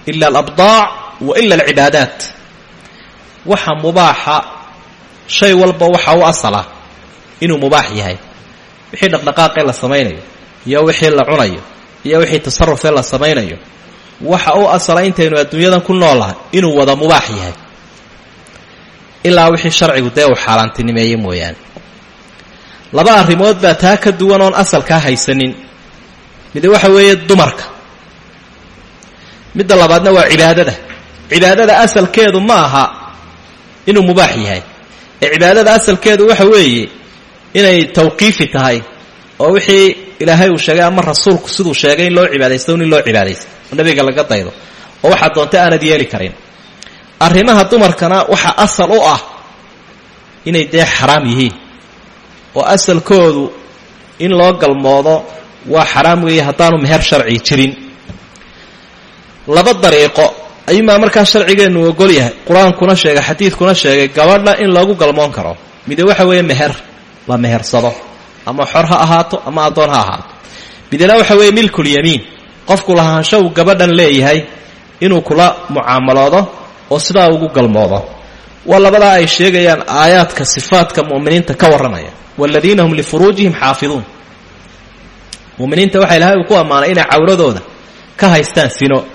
ila alabdaac wa ila alcibaadaat. Waxa mubaaxa shay walba waxa u asala inuu mubaax yahay. Wixii dhaqdhaqaaqee la samaynayo iyo wixii la cunayo iyo wixii tasarufee la samaynayo waxa u asala intaynu adduunyadan ku noolahay inuu wada mubaax yahay. Ilaa wixii sharcigu dee uu xaaraantinimeeye laba arrimood baa taa ka duwan oon asalkaa haysanin. Mide waxa weeye dumarka. Midda labaadna waa cibaadada. Cibaadada asalkeedu ma aha inuu mubaax yahay. Ee cibaadada asalkeedu waxa weeye inay tawqiifi tahay oo wixii ilaahay uu sheegay ama rasuulku siduu sheegay in loo cibaadaysto in loo cibaadaysto nabiga laga daydo oo waxaad doonta aanad yeeli karin. Arrimaha dumarkana waxa asal u ah inay dee xaraam yihiin oo asalkoodu in loo galmoodo waa xaraam weeye haddaanu meher sharci jirin. Laba dariiqo ayuumaa markaa sharcigeennu ogol yahay qur'aankuna sheegay xadiidkuna sheegay gabadha in loogu galmoon karo mide waxa weeye meher la mehersado ama xor ha ahaato ama addoon ha ahaato. Midna waxa weeye milkulyamiin qofku lahaansho gabadhan leeyahay inuu kula mucaamaloodo oo sidaa ugu galmoodo. Waa labadaa ay sheegayaan aayaadka sifaadka mu'miniinta ka warramaya waaladiina hum lifuruujihim xaafiduun. Mu'miniinta waxa ilahay uu ku ammaanay inay cawradooda ka haystaan sino.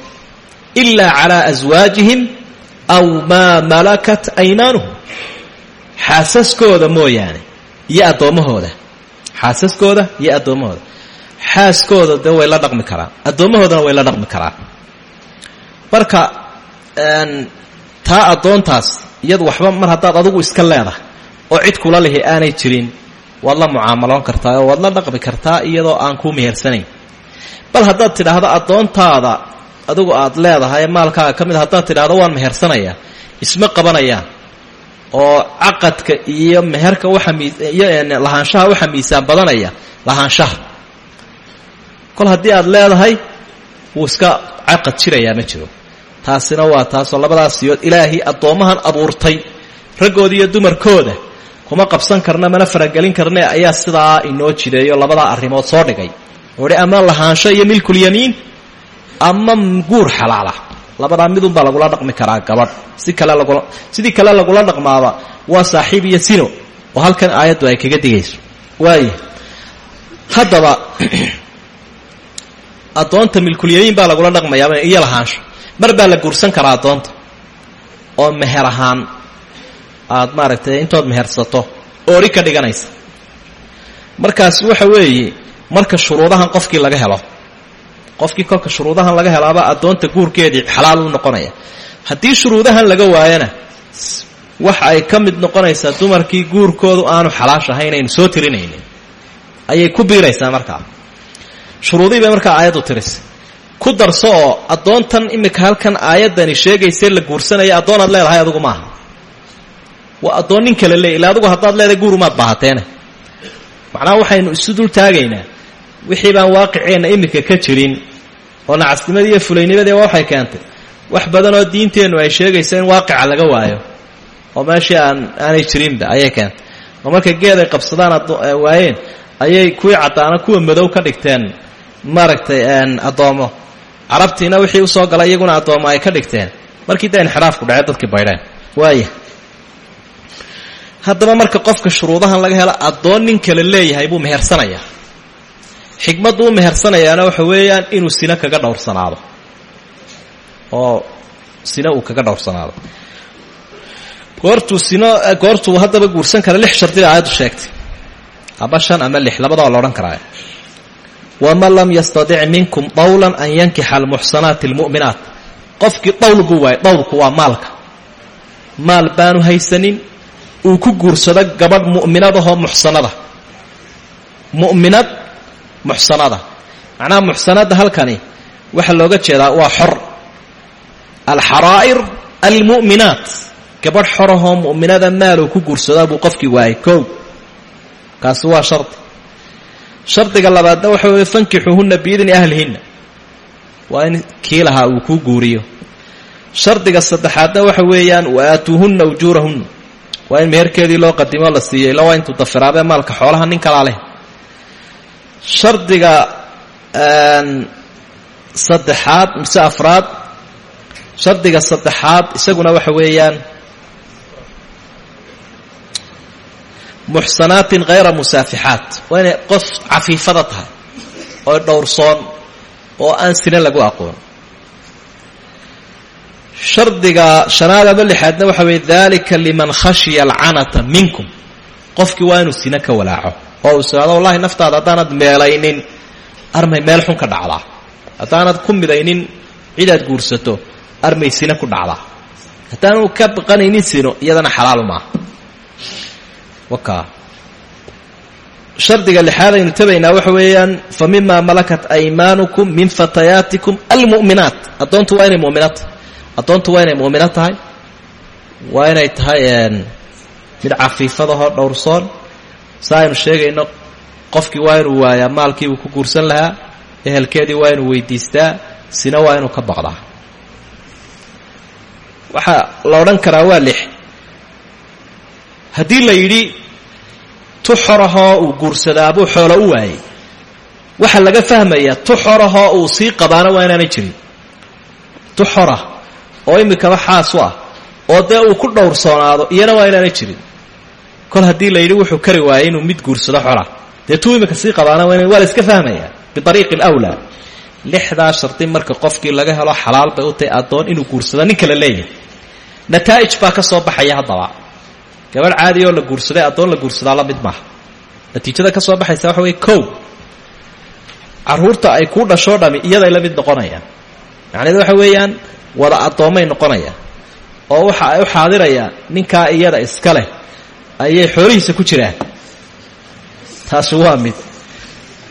Ilaa calaa aswaajihim aw maa malakat aymaanuhum. Xaasaskooda mooyaane iyo addoommahooda. Xaasaskooda iyo addoommahooda. Xaaskooda de way la dhaqmi karaan. Addoommahoodana way la dhaqmi karaan. Marka taa addoontaas iyadu waxba mar haddaad adigu iska leedahay oo cid kula lihi aanay jirin waad la mucaamaloon kartaa oo waad la dhaqmi kartaa iyadoo aan kuu mehersanayn. Bal haddaad tidhaahdo addoontaada adigu aad leedahay maalkaaga ka mid a haddaad tidhaahdo waan mehersanayaa isma qabanayaan oo caqadka iyo meherka waxa miiyo lahaanshaha waxaa miisaan badanaya lahaanshaha. Kol haddii aad leedahay wuu iska caqad jirayaa ma jiro. Taasina waa taasoo labadaas siyood ilaahii addoommahan abuurtay raggooda iyo dumarkooda. Kuma qabsan karna mana faragelin karne ayaa sidaa inoo jideeyo labadaa arrimood soo dhigay. Ohi ama lahaansho iyo milkulyamiin ama guur xalaala labadaa midunbaa lagula dhaqmi karaa gabadh. Si kale lagula sidii kale lagula dhaqmaaba waa saaxiib iyo sino oo halkan aayaddu ay kaga digayso. Waaya haddaba (clears throat) addoonta milkulyamiin baa lagula dhaqmayaa iyo lahaansho. Mar baa la guursan karaa addoonta oo meher ahaan aada maaragtay intood mehersato oori ka dhiganaysa. Markaas waxa weeye marka shuruudahan qofkii laga helo qofkii kolka shuruudahan laga helaaba addoonta guurkeedii xalaal u noqonaya. Haddii shuruudahan laga waayana waxa ay ka mid noqonaysaa dumarkii guurkoodu aanu xalaash ahayn aynu soo tirinaynin. Ayay ku biiraysaa markaa. Shuruudihii bay markaa aayaddu tirisay ku darso oo iminka halkan aayaddani sheegaysee la guursanaya addoonaad leedahay adugu maaha. Waa addoon nin kale leey ila adugu haddaad leedahay guurumaad baahateene macnaha waxaynu isu dul taagaynaa. Wixii baan waaqiceenna iminka ka jirin oo nacasnimadii iyo fulaynimadii waxay keentay. Wax badan oo diinteennu ay sheegayso in waaqica laga waayo oo meeshii aan aanay jirinba ayay keentay. Oo marka geed ay qabsadaan waayeen ayay kuwii caddaana kuwa madow ka dhigteen maaragtay addoommo carabtiina wixii u soo galay iyaguna addoommo ay ka dhigteen. Markii da inxiraafku dhacee dadkii baydheen. Waaya haddaba marka qofka shuruudahan laga helo addoon nin kale leeyahay buu mehersanayaa xikmaddu u mehersanayaana waxa weeyaan inuu sino kaga dhowrsanaado. Oo sino uu kaga dhowrsanaado. Goortuu sino goortuu haddaba guursan kara lix shardiba aayaddu sheegtay. Aba ama lix labadaba la odhan karaa waman lam yastadic minkum dawlan an yankixa almuxsanaati almu'minaat. Qofkii dhawl buu waayay dhawlku waa maalka. Maal baanu haysanin uu ku guursado gabadh mu'minadahoo muxsanada. Mu'minad muxsanada macnaha muxsanada halkani waxaa looga jeedaa waa xor. Alxaraa'ir almu'minaat. Gabadh xorahoo mu'minada maaluu ku guursadaa buu qofkii waayay kow. Kaasi waa shardi shardiga labaadna waxa weeye fankixuuhunna biidni ahlihinna. Waa in kii lahaa uu kuu guuriyo. Shardiga saddexaadna waxa weeyaan wa aatuuhunna ujuurahunna waa in meherkeedii loo qadimo la siiyey ila waa intuu dafiraabee maalka xoolaha nin kalaa leh shardiga saddexaad mise afraad shardiga saddexaad isaguna waxa weeyaan muxsanaatin hayra musaafixaat waa inay qof cafiifada tahay oo dhowrsoon oo aan sine lagu aqoon. Shardiga shanaad ama lixaadna waxa weeye dalika liman khashiya alcanata minkum. Qofkii waa inuu sine ka walaaco oo uu isiraado wallahi naftaada haddaanad meelaynin armay meel xun ka dhacdaa haddaanad ku midaynin cidaad guursato armay sine ku dhacdaa haddaanu ka baqanaynin sino iyadana xalaalu maaha shardiga lixaad aynu tabaynaa waxa weeyaan fa mima malakat aymaanukum min fatayaatikum almu'minaat. Addoontu waa inay mu'minad tahay addoontu waa inay mu'mino tahay? Waa inay tahay mid cafiifadahoo dhowrsoon sa aynu sheegayno qofkii waa inuu waayaa maalkii uu ku guursan lahaa ehelkeedii waa inuu weydiistaa sina waa inuu ka baqdaa. Waxaa la odhan karaa waa lix. Haddii la yidhi tu xorahoo uu guursadaabuu xoolo u waayey. Waxaa laga fahmayaa tu xorahoo uu sii qabaana waa inaanay jirin. Tu xora oo imikaba xaas u ah oo dee uu ku dhowrsoonaado iyana waa inaanay jirin kol haddii la yidhi wuxuu kari waayey inuu mid guursado xora dee tuu imika sii qabaana waa la iska fahmayaa biariiqi alwlaa lixdaa shardi marka qofkii laga helo xalaal bay u tahay addoon inuu guursado nin kale leeyahay. Nataa'ij baa ka soo baxaya haddaba. Gabadh caadi oo la guursaday addoon la guursadaa la mid maaha natiijada ka soo baxaysa waxa weye kow. Carruurta ay kuu dhashoo dhami iyaday la mid noqonayaan. Macnaheed waxa weeyaan wada addoommay noqonayaan. Oo waxa ay u xaadirayaan ninkaa iyada iska leh ayay xoolihiisa ku jiraan. Taasi waa mid.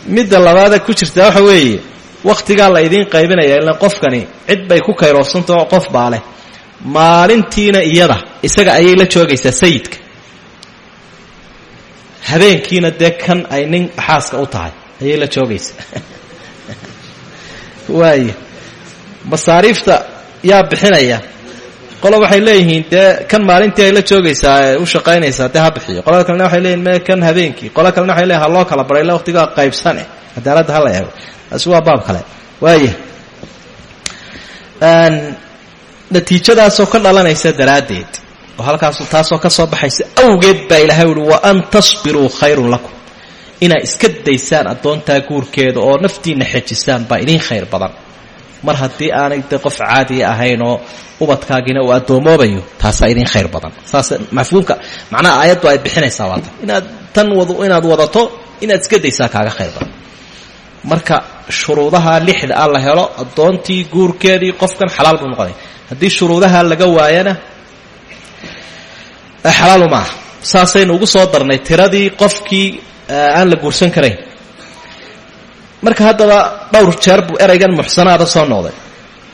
Midda labaada ku jirtaa waxa weeye wakhtigaa la idiin qaybinaya ilaan qofkani cid bay ku kayroobsantao qof baa leh. Maalintiina iyada isaga ayay la joogaysaa sayidka. Habeenkiina dee kan ay nin xaaska u tahay ayay la joogaysaa. (laughs) Waaya masaariifta yaa bixinaya qolo waxay leeyihiin dee kan maalintii ay la joogaysaa u shaqaynaysaa dee ha bixiyo. Qolada kalena waxay leeyihiin me kan habeenkii? Qolada kalena waxay leeyihiin ha loo kala baray ila waqtigaa qaybsane cadaaladda hala eego taasi waa baab kale. Waaya natiijadaasoo ka dhalanaysa daraaddeed oo halkaas taasoo ka soo baxaysa awgeed baa ilaahay uhi wa an tasbiruu khayrun lakum. Inaad iska daysaan addoontaa guurkeeda oo naftiinna xejisaan baa idiin khayr badan mar haddii aanay de qof caadiya ahayn oo ubadkaagiina uu addoommoobayo taasaa idiin khayr badan. Saas mafhuumka macnaha aayaddu ay bixinaysaa waa tan. Inaad tan inaad wadato inaad iska daysaa kaaga khayr badan. Marka shuruudaha lixda ah la helo addoontii guurkeedii qofkan xalaal buu noqonaya haddii shuruudaha laga waayana xalaalu maaha saasaynu ugu soo darnay tiradii qofkii aan la guursan karayn marka haddaba dhowr jeer buu eraygan muxsanaada soo noqday.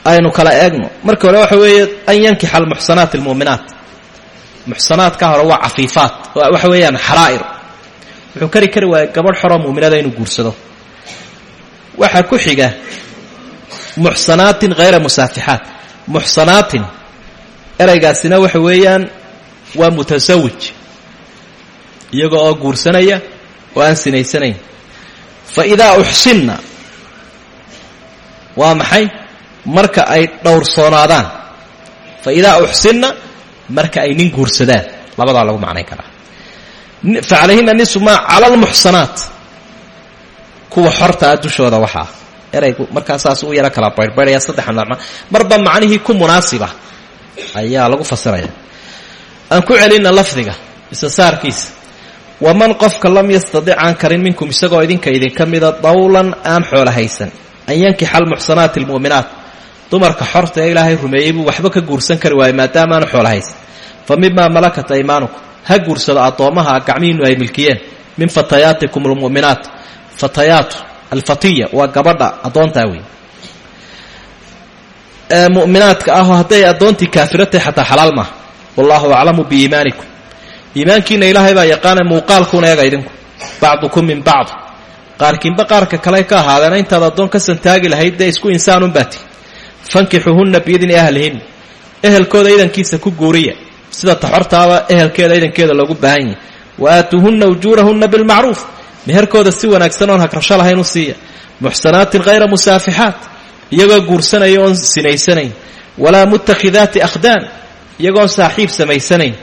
Aynu kala eegno. Marka hore waxa weeye an yankixa almuxsanaat almuuminaat muxsanaadka hore waa cafiifaat. Waxa weeyaan xaraa'ir. Wuxuu kari kari waaya gabadh xoroo muuminada inuu guursado. Waxaa ku xiga muxsanaatin hayra musaafixaat muxsanaatin eraygaasina waxa weeyaan waa mutasawij iyaga oo guursanaya oo aan sinaysanayn fa idaa uxsinna waa maxay marka ay dhowrsoonaadaan fa idaa uxsinna marka ay nin guursadaan. labadaa lagu macnayn karaa. fa calayhina nisu maa cala almuxsanaat kuwa xorta ah dushooda waxaa eraygu markaa saas u yaro kala baydhbaydhaya saddexa macno marba macnihii ku munaasiba. ayaa lagu fasiraya. aan ku celinna lafdiga isasaarkiisa waman qofka lam yastadic aan karin minkum isagoo idinka idinka mida dawlan aan xoola haysan an yankixa almuxsanaati almu'minaat. Dumarka xorta ee ilaahay rumeeyey buu waxba ka guursan kari waayo maadaama aanu xoola haysan fa mimaa malakat aymaanukum. Ha guursado addoommaha gacmihiinu ay milkiyeen. Min fatayaatikum almu'minaat. Fatayaatu alfatiya waa gabadha addoontaa wey mu'minaadka ahoo hadday addoontii kaafiro tahay iimaankiina ilaahay baa yaqaana muuqaalkuuna eega idinku. Bacdukum min bacd. Qaarkiinba qaarka kale ka ahaadeena intaad addoon ka santaagi lahayd dee isku insaanunbaati fankixuhunna biidni ahlihin. Ehelkooda idankiisa ku guuriya. Sida taxortaaba ehelkeeda idankeeda loogu baahan yahay. Wa aatuuhunna ujuurahunna bilmacruuf meherkooda si wanaagsan oon hagrasho lahayn u siiya. Muxsanaatin hayra musaafixaat iyagoo guursanaya oon sinaysanayn walaa mutakhidaati akhdaan iyagoon saaxiib samaysanayn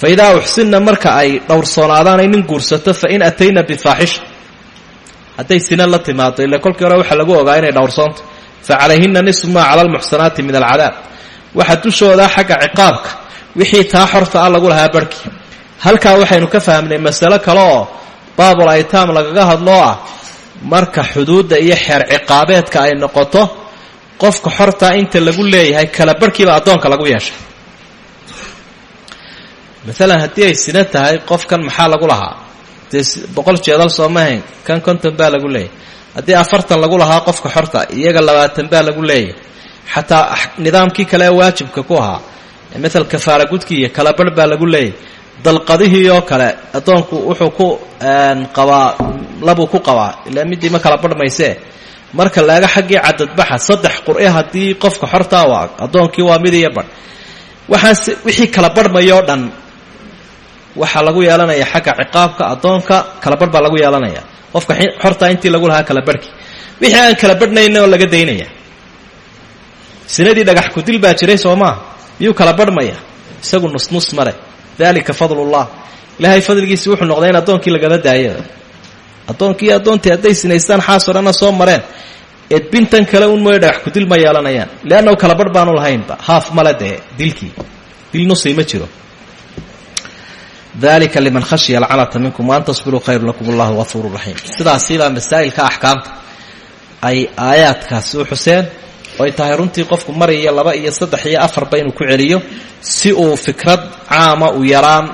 fa idaa uxsinna marka ay dhowrsoonaadaan ay nin guursato fa in atayna bifaaxisha hadday sina la timaado ila kolkii hore waxaa lagu ogaa inay dhowrsoonto fa calayhina nisfu maa cala almuxsanaati min alcadaab waxaa dushoodaa xagga ciqaabka wixii taa xorta ah lagu lahaa barhkii halkaa waxaynu ka fahamnay masalo kale oo baabul aytaam lagaga hadloo ah marka xuduudda iyo xeer ciqaabeedka ay noqoto qofka xortaa inta lagu leeyahay kala barhkiiba addoonka lagu yeeshay maalan haddii ay sina tahay qofkan maxaa lagu lahaa? Dee boqol jeedal sooma ahayn kan konton baa lagu leeyahay haddii afartan lagu lahaa qofka xorta iyaga labaatan baa lagu leeyahay xataa nidaamkii kale waajibka ku ahaa maal kafaara gudkii iyo kala barh baa lagu leeyahay dalqadihii oo kale addoonku wuxuu ku qabaa labuu ku qabaa ilaa midii ma kala barhmaysee marka laaga xaggii cadadbaxa saddex qur'e haddii qofka xortaa waa addoonkii waa mid iyo badh. Waxaase wixii kala barhmayoo dhan waxaa lagu yeelanaya xagga ciqaabka addoonka kala barh baa lagu yeelanaya qofka xortaa intii lagu lahaa kala barhki wixii aan kala barhnayna laga daynaya. Sinadii dhagax kudil baa jiray soo maaha miyuu kala barhmaya isagu nusnus male dalika fadlullah. Ilaahay fadligiisi wuxuu noqday in addoonkii lagaba daayo. Addoonkii addoontii hadday sinaystaan xaasoo soo mareen edbintan kale un mooye dhagax kudil ma yeelanayaan leannahu kala barh baanu lahaynba. Haaf male dee dilkii. Dil nusay ma jiro dalika liman khashiya alcanata minkum waan tasbiruu khayru lakum allahu gafuuru raxiim sidaasiibaa masaa'ilka axkaamta ay aayaadkaasi u xuseen oy tahay runtii qofku mar laba iyo saddex iyo afarba inuu ku celiyo si uu fikrad caama u yaraan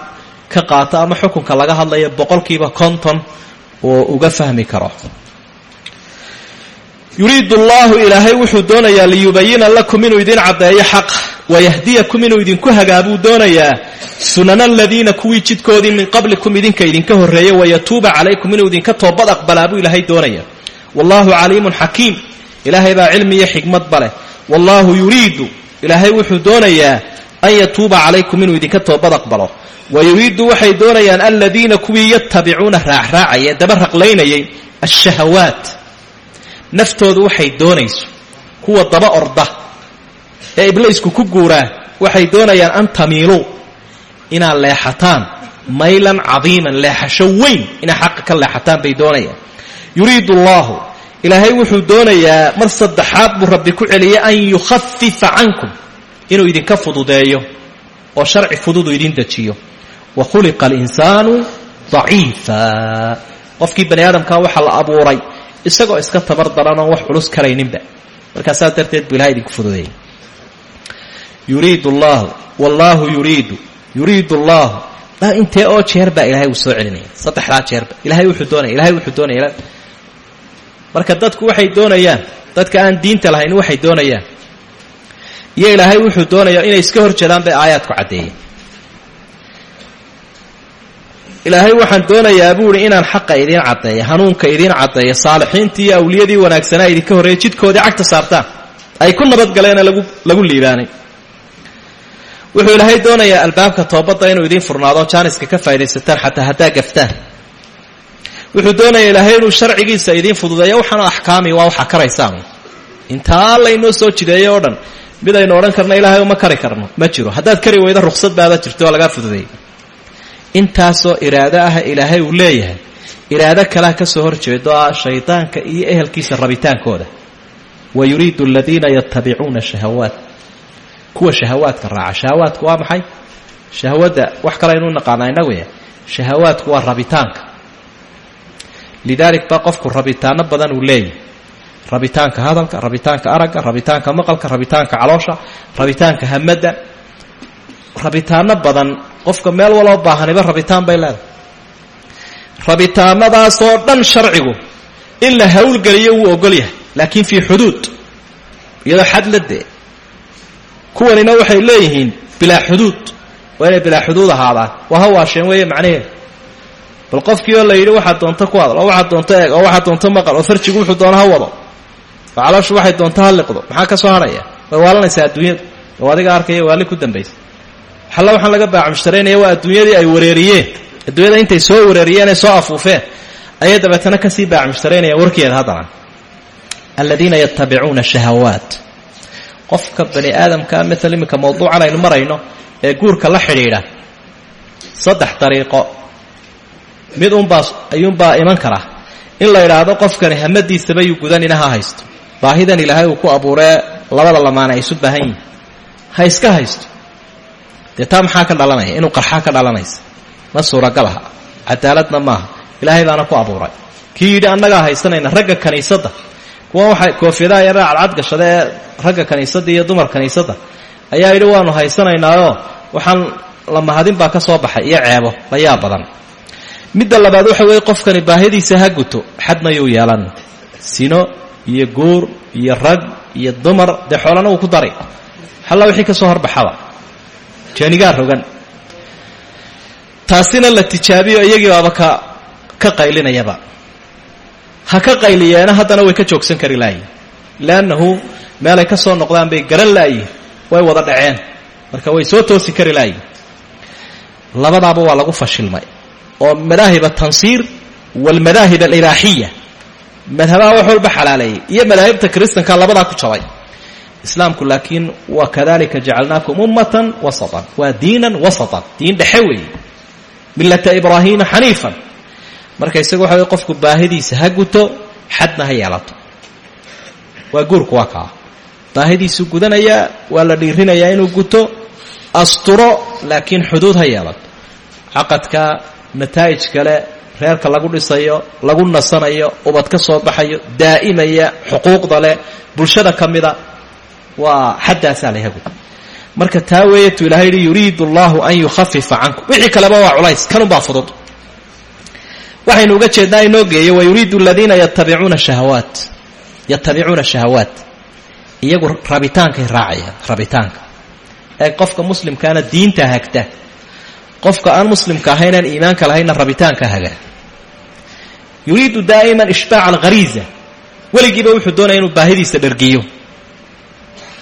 ka qaato ama xukunka laga hadlayo boqolkiiba konton oo uga fahmi karo. yuriidu allahu ilaahay wuxuu doonayaa liyubayina lakum inuu idin caddeeyo xaq wayahdiyakum inuu idinku hagaabuu doonayaa sunana aladiina kuwii jidkoodii min qablikum idinka idinka horreeyey wayatuuba calaykum inuu idinka toobad aqbalaa buu ilaahay doonaya wallahu caliimun xakiim ilaahay baa cilmi iyo xikmadba leh wallaahu yuriidu ilaahay wuxuu doonayaa an yatuuba calaykum inuu idinka toobad aqbalo wa yuriidu waxay doonayaan aladiina kuwii yatabicuuna raacraacaya daba raqlaynayay ashahawaat naftoodu waxay doonayso kuwa daba orda ee ibliisku ku guuraa waxay doonayaan an tamiiluu inaad leexataan maylan cadiiman leexasho weyn inaad xaqa ka leexataan bay doonayaan. Yuriidu allahu ilaahay wuxuu doonayaa mar saddexaad buu rabbi ku celiyay an yukhafifa cankum inuu idinka fududeeyo oo sharci fududu idin dejiyo. Wa khuliqa alinsaanu daciifa. Qofkii bani aadamkaa waxaa la abuuray isagoo iska tabar daran oon wax culus karayninba. Markaa saas darteed buu ilahay idinku fududeeyey yuriidu allahu wallaahu yuriidu yuriidu allahu intee oo jeer baa ilahay uu soo celinaya? Saddexdaa jeerba ilahay wuxuu doonaya ilahay wuxuu doonaya marka dadku waxay doonayaan dadka aan diinta lahayn waxay doonayaan. Iyo ilaahay wuxuu doonayaa inay iska hor jeedaan bay aayaadku caddeeyeen. Ilaahay waxaan doonayaa buuhi inaan xaqa idiin caddeeyo hanuunka idiin caddeeyo saalixiintii iyo awliyadii wanaagsanaa idinka horreeyay jidkoodii cagta saartaan. Ay ku nabadgaleena lagu lagu liibaanay wuxuu ilaahay doonayaa albaabka toobadda inuu idiin furnaado jaaniska ka faa'idaysataan xataa haddaa gaftaan. Wuxuu doonayaa ilaahay inuu sharcigiisa idiin fududeeyo waxaana axkaami waa waxaa karaysaan. Intaa laynoo soo jideeyo oo dhan mid aynu odhan karno ilaahay uma kari karno. Ma jiro. Haddaad kari weydo ruksad baada jirto waa lagaa fududeeyey. Intaasoo iraado ah ilaahay uu leeyahay iraado kalea ka soo hor jeedo ah shaydaanka iyo ehelkiisa rabitaankooda. Wa yuriidu aladiina yatabicuuna shahawaat kuwa shahawaadka raaca. Shahawaadku waa maxay? Shahwadda wax kale aynu naqaanaa innagu ya shahawaadku waa rabitaanka. Lidaalik baa qofku rabitaano badan uu leeyahay. Rabitaanka hadalka rabitaanka aragga rabitaanka maqalka rabitaanka caloosha rabitaanka hamadda rabitaano badan qofka meel waloo baahaniba rabitaan bay leedahay. Rabitaanadaasoo dhan sharcigu in la hawlgeliyo wuu ogol yahay laakiin fii xuduud iyadoo xad la dee kuwanina waxay leeyihiin bilaa xuduud. Waa inay bilaa xuduud ahaadaan. Waa ha waasheen weeye macnaheedu. Bal qofkii la yidhi waxaad doonto ku hadal oo waxaad eeg oo waxaad doonto maqal oo farjigu wuxuu doono wado. Oo waxay doonto ha maxaa ka soo hadhaya way waalanaysaa adduunyadu. Oo adiga arkaya waali ku dambaysa xalla waxaan laga baacmushtaraynayaa waa adduunyadii ay wareeriyeen. Adduunyada intay soo wareeriyeen ay soo afuufeen. Ayay dabeetana ka sii baacmushtaraynayaa warkeeda haddana. Aladiina yatabicuuna shahawaat qofka bani aadamkaa maala iminka aynu marayno ee guurka la xidhiidha. Saddex dariiqo. Mid unbaa ayuunbaa iman kara. In la idhaahdo qofkani hamadiisaba yuu gudanina ha haysto. Baahidan ilaahay uu ku abuuree labada lamaane ay isu baahan yihiin ha iska haysto. Dee taa ka dhalanaya? Inuu qarxaa ka dhalanaysa. Ma suuragal aha. Cadaaladna maaha. Ilaahay baana ku abuuray. Kii yidhi annagaa ragga kaniisadda kuwan waxay koofiyadaha yara cadcad gashada ee ragga kaniisadda iyo dumar kaniisadda. Ayaa yidhi waanu haysanaynaayoo waxaan la mahadin baa ka soo baxay iyo ceebo la yaab badan. Midda labaad waxa weeye qofkani baahidiisa ha guto xadna yuu yeelan. Sino iyo guur iyo rag iyo dumar dee xoolana uu ku dari. Halla wixii ka soo horbaxaba jaanigaa rogan. Taasina la tijaabiyo iyagii baaba ka ka qaylinayaba ha ka qayliyeena haddana way ka joogsan kari laayihin leannahu meelay ka soo noqdaan bay garan laayihin way wada dhaceen. Marka way soo toosi kari laayihin labadaaba waa lagu fashilmay. Oo madaahib atansiir waalmadaahib aliraaxiya madhabaha wax walba xalaaleeyey iyo madaahibta kristanka labadaa ku jabay. Islaamku laakiin wa kadalika jacalnaakum ummatan wasatan. Waa diinan wasatan. Diin dhexe weeye. Millata ibraahiima xaniifan marka isaga waxa wey qofku baahidiisa ha guto xadna ha yeelato. Waa guurku waa kaa. Baahidiisuu gudanayaa waa la dhiirinayaa inuu guto asturo laakiin xuduud ha yeelato. Caqadka nataa'ij kale reerka lagu dhisayo lagu nasanayo ubad ka soo baxayo daa'imaya xuquuqda leh bulshada ka mida waa xaddaasaa laha guda marka taa weeyatu ilahay yihi yuriidu allahu an yukhafifa cankum. Wixii kaleba waa culays kanunbaa fudud waxaynu uga jeednaa inoo geeyo wayuriidu aladiina yatabicuuna shahawaat. Yatabicuuna shahawaat. Iyagu rabitaankay raacayaan rabitaanka. Ee qofka muslimkaana diinta hagta. Qofka aan muslimka ahaynaan iimaanka lahaynna rabitaanka haga. Yuriidu daa'iman ishbaac alghariiza. Weligiiba wuxuu doonaya inuu baahidiisa dhargiyo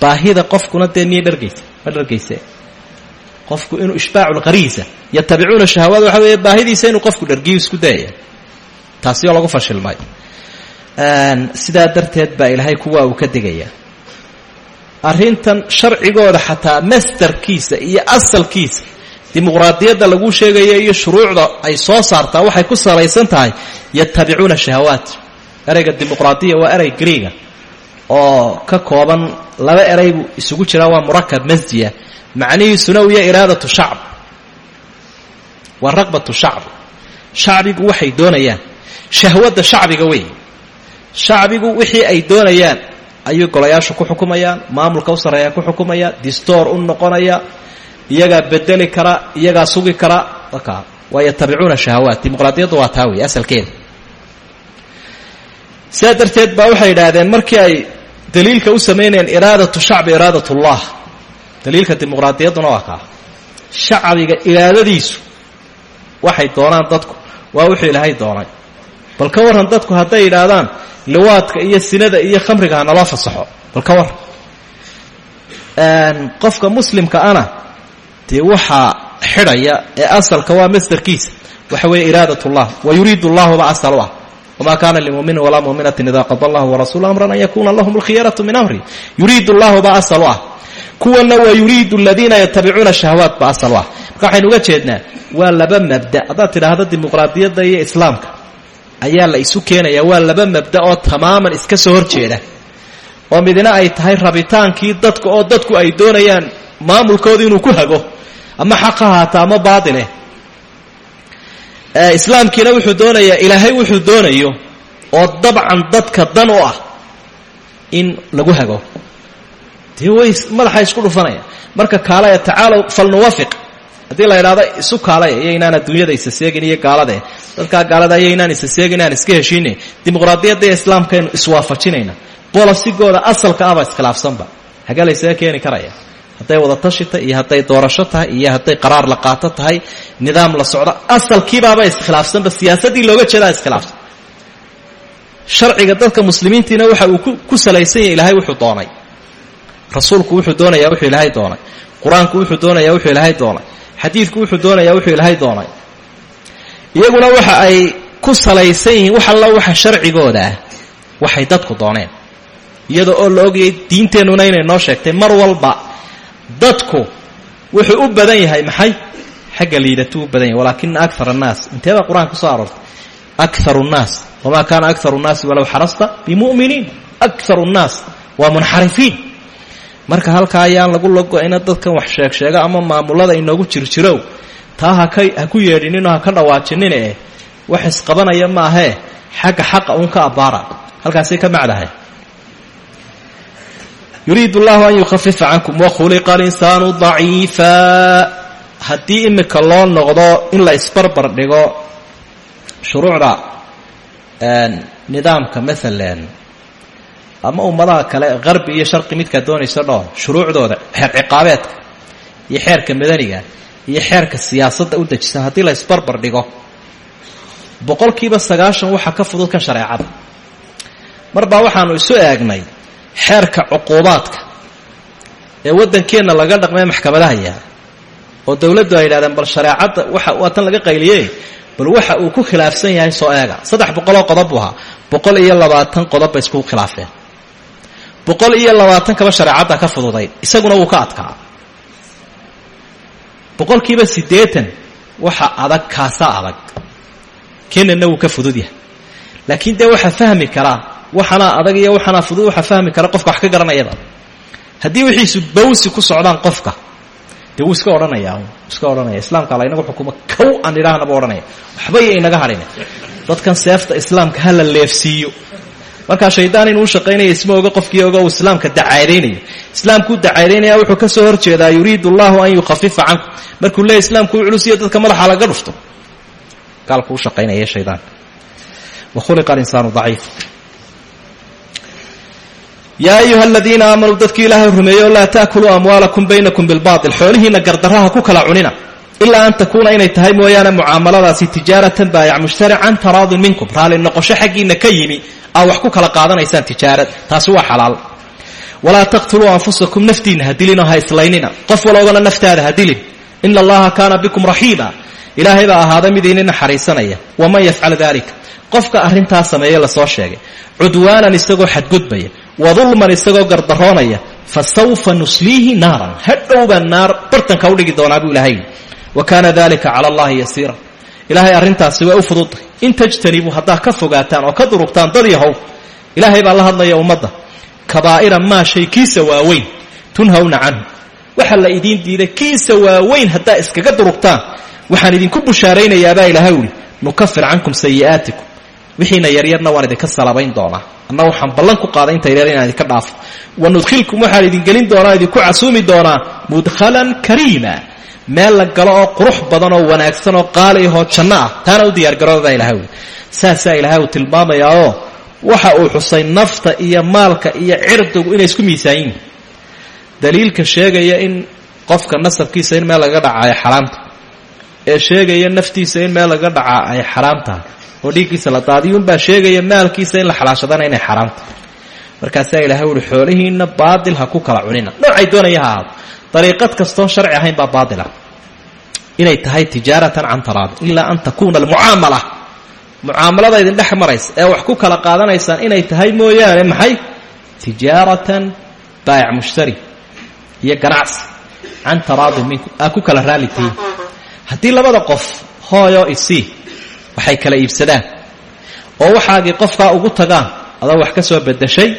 baahida qofkuna dee miyay dhargaysa ma dhargayse qofku inuu ishbaacu lghariiza yatabicuuna shahawaad waxa weeye baahidiisa inuu qofku dhargiyo isku dayaya taasi lagu fashilmay. Sidaa darteed baa ilaahay kuwa uu ka digaya. Arrintan sharcigooda xataa mastarkiisa iyo asalkiisa dimuqraadiyadda lagu sheegayo iyo shuruucda ay soo saartaa waxay ku salaysan tahay yatabicuuna shahawaat. Ereyga dimuqraadiya waa erey griega oo ka kooban laba erey buu isugu jiraa waa murakab masjiya. Macnihiisuna uya iraadatu shacb. Waa raqbatu shacb. Shacbigu waxay doonayaan. Shahwadda shacbiga wey. Shacbigu wixii ay doonayaan ayuu golayaashu ku xukumayaan maamulka u sarreeyaa ku xukumaya distoor u noqonaya iyagaa bedeli kara iyagaa sugi kara. Ka waa yatabicuuna shahawaat. Dimuqraadiyaddu waa taa wey asalkeeda sidaa darteed baa waxay yidhaahdeen markii ay daliilka u samaynayeen iraadatu shacbi iraadat ullah daliilka dimuqraadiyadduna waa kaa. Shacbiga iraadadiisu waxay doonaan dadku. Waa wuxuu ilaahay doonay. Bal ka warran dadku hadday yidhaahdaan liwaadka iyo sinada iyo khamriga ha naloo fasaxo. Bal ka warran. Qofka muslimka ana dee waxaa xidhaya ee asalka waa masdarkiisa waxa weeye iraadat ullah wa yuriidu allahuba asal u ah wma kana limuminin walaa muminatin ida qada allahu warasulu amran an yakuna lahum alkhiyaratu min amri yuriidu llahu ba asal ah kuwana waa yuriidu aladiina yatabicuuna shahawaat ba asal ah marka waxaynu uga jeednaa waa laba mabda haddaad tidhaahdo dimuqraadiyadda iyo islaamka ayaa la isu keenaya waa laba mabda oo tamaaman iska soo horjeeda oo midna ay tahay rabitaankii dadka oo dadku ay doonayaan maamulkooda inuu ku hago ama xaq ama baadileh islaamkiina wuxuu doonayaa ilaahay wuxuu doonayo oo dabcan dadka dan u ah in lagu hago. Dee way madaxa isku dhufanaya. Marka kaalaya tacaalow falnuwafiq haddii la idhahdo isu kaalaya iyo inaan adduunyada isa seegin iyo gaaladae dadkaa gaalada iyo inaan isa seegin aan iska heshiine. Dimuqraadiyadda iyo islaamkaynu iswaafajinayna bolasigooda asalka ahba iskhilaafsanba hagee laysaga keeni karaya. Hadday wada tashi tahay iyo hadday doorasho tahay iyo hadday qaraar la qaato tahay nidaam la socdo asalkiibaaba iskhilaafsanba siyaasaddii looga jeedaa iskhilaafsan. Sharciga dadka muslimiintiina waxa uu ku salaysan yahay ilaahay wuxuu doonay. Rasuulku wuxuu doonayaa wuxuu ilaahay doonay. Qur'aanku wuxuu doonayaa wuxuu ilaahay doonay. Xadiidku wuxuu doonayaa wuxuu ilaahay doonay. Iyaguna waxa ay ku salaysan yihiin wax alla waxa sharcigooda ah waxay dadku dooneen. Iyada oo la diinteennuna inay noo sheegtay mar walba dadku wuxuu u badan yahay maxay xagga liidatuu u badan yahay. Walaakina akar annaas intee baa qur'aanka ku soo aroortay akar nnaas wamaa kaana akharu nnaasi walow xarasta bimu'miniin. Akharu nnaas waa munxarifiin. Marka halkaa ayaan lagu logo-ina dadkan wax sheeg sheega ama maamulada inoogu jirjirow taa haka ha ku yeedhininoo ha ka dhawaajinine eh wax isqabanaya maahee xagga xaqa uun ka abbaara. Halkaasay ka macdahay. Yuriid اllahu an yukhafifa cankum wakhuliqa alinsaanu daciifa haddii imika loo noqdo in la isbarbar dhigo shuruucda nidaamka maalan ama ummadaha kale qarbi iyo sharqi midkaa doonayso dhoo shuruucdooda xeer ciqaabeedka iyo xeerka madaniga iyo xeerka siyaasadda u dejisan haddii la isbarbar dhigo boqolkiiba sagaashan waxaa ka fudud kan shareecada mar baa waxaanu isu eegnay xeerka cuquubaadka ee waddankeenna laga dhaqmee maxkamadaha yaha oo dowladdu ay yidhahdeen bal shareecadda waxa waa tan laga qayliye bal waxa uu ku khilaafsan yahay soo eega. Saddex boqoloo qodob buu ahaa. Boqol iyo labaatan qodob bay iskugu khilaafeen. Boqol kaba shareecadda ka fududayd isaguna wuu ka adkaa. Boqolkiiba siddeetan waxa adag kaasaa adag. Kenana wuu ka fudud yahay. Laakiin dee waxaa fahmi karaa waxanaa adag iyo waxanaa fudud waxaa fahmi kara qofka wax ka garanayaba haddii wixiisu bawsi ku socdaan qofka dee wuu iska odhanayaa iska odhanaya. Islaamka alla inagu xukumo kow aan idhaahnaba odhanaya. Waxba iyo inaga hadhin. Dadkan seefta islaamka ha la leefsiiyo. Markaa shaydaan inuu shaqaynaya isma qofkii oga uu islaamka dacaadaynaya islaamkuu dacaadaynaya wuxuu ka soo horjeedaa yuriidu allahu an yukhafifa cankum markuu leeya islaamku u culusiyo dadka madaxa laga dhufto. Gaalkuu shaqaynaya shaydaanka wa khuliqa alinsaanu daciif yaa ayuha aladiina aamanuu dadkii ilaahay rumeeyo laa taakuluu amwaalakum baynakum bilbaatil. Xoolihiinna gardarraha ku kala cunina ilaa an takuuna inay tahay mooyaane mucaamaladaasi tijaaratan baayac mushtari can taraadin minkum. Raalli noqosho xaggiinna ka yimi aa wax ku kala qaadanaysaan tijaarad. Taasi waa xalaal. Walaa taqtuluu anfusakum naftiinna ha dilinoo ha islaynina. Qof walowgana naftaada ha dilin. Ina allaha kaana bikum raxiima ilaahay baa ahaaday mid ini naxariisanaya. Waman yafcal dalik qofka arrintaa sameeye la soo sheegay. Cudwaanan isagoo xadgudbaya wa dulman isagoo gardaroonaya fa sawfa nusliihi naaran. Hadhowbaa naar bartanka udhigi doonaa buu ilaahay. Wa kaana dalika cala allahi yasiira. Ilaahay arrintaasi waa u fududtahay in tajtanibuu haddaad ka fogaataan oo ka durugtaan dad yahow ilaahay baa la hadlaya ummadda. Kabaa'ira maa shay kiisa waaweyn tunhawna canhu. Waxa la idiin diiday kiisa waaweyn haddaa iskaga durugtaan waxaan idinku bushaaraynayaabaa ilaahay uhi nukafir cankum sayi'aatikum. Wixiina yaryarna waan idinka salabayn doonaa anna waxaan ballan ku qaaday inta yaryar inaan idinka dhaafo. Wa nudkhilkum waxaan idin gelin doonaa idinku casuumi doonaa mudkhalan kariima. Meel la galo oo qurux badan oo wanaagsan oo qaali ahoo janno ah. Taana u diyaargarooda ilahay ui saasaa ilaahay uu tilmaamayaoo waxa uu xusay nafta iyo maalka iyo cirdigu inay isku miisaan daliilka sheegaya in qofka nasabkiisa in meel laga dhaca ay xaraamta. Ee sheegaya naftiisa in meel laga dhacaa ay xaraam tahay oo dhiiggiisa la daadiyuunbaa sheegaya maalkiisa in la xalaashadana inay xaraam tahay markaasaa ilaahay uhi xoolihiinna baadil ha ku kala cunina. Noocay doonaya ha ahaado dariiqad sharci ahayn baa baadila. Inay tahay tijaaratan can taraadi ilaa an takuuna almucaamala. Mucaamalada idin dhex maraysa ee wax ku kala qaadanaysaan inay tahay mooyaane maxay? Tijaaratan baayac mushtari iyo ganacsi. Can taraadin minku aa ku kala raali tihiin. Haddii labada qof hooyoo isii waxay kala iibsadaan. oo waxaagii qofkaa ugu tagaan adoo wax ka soo bedashay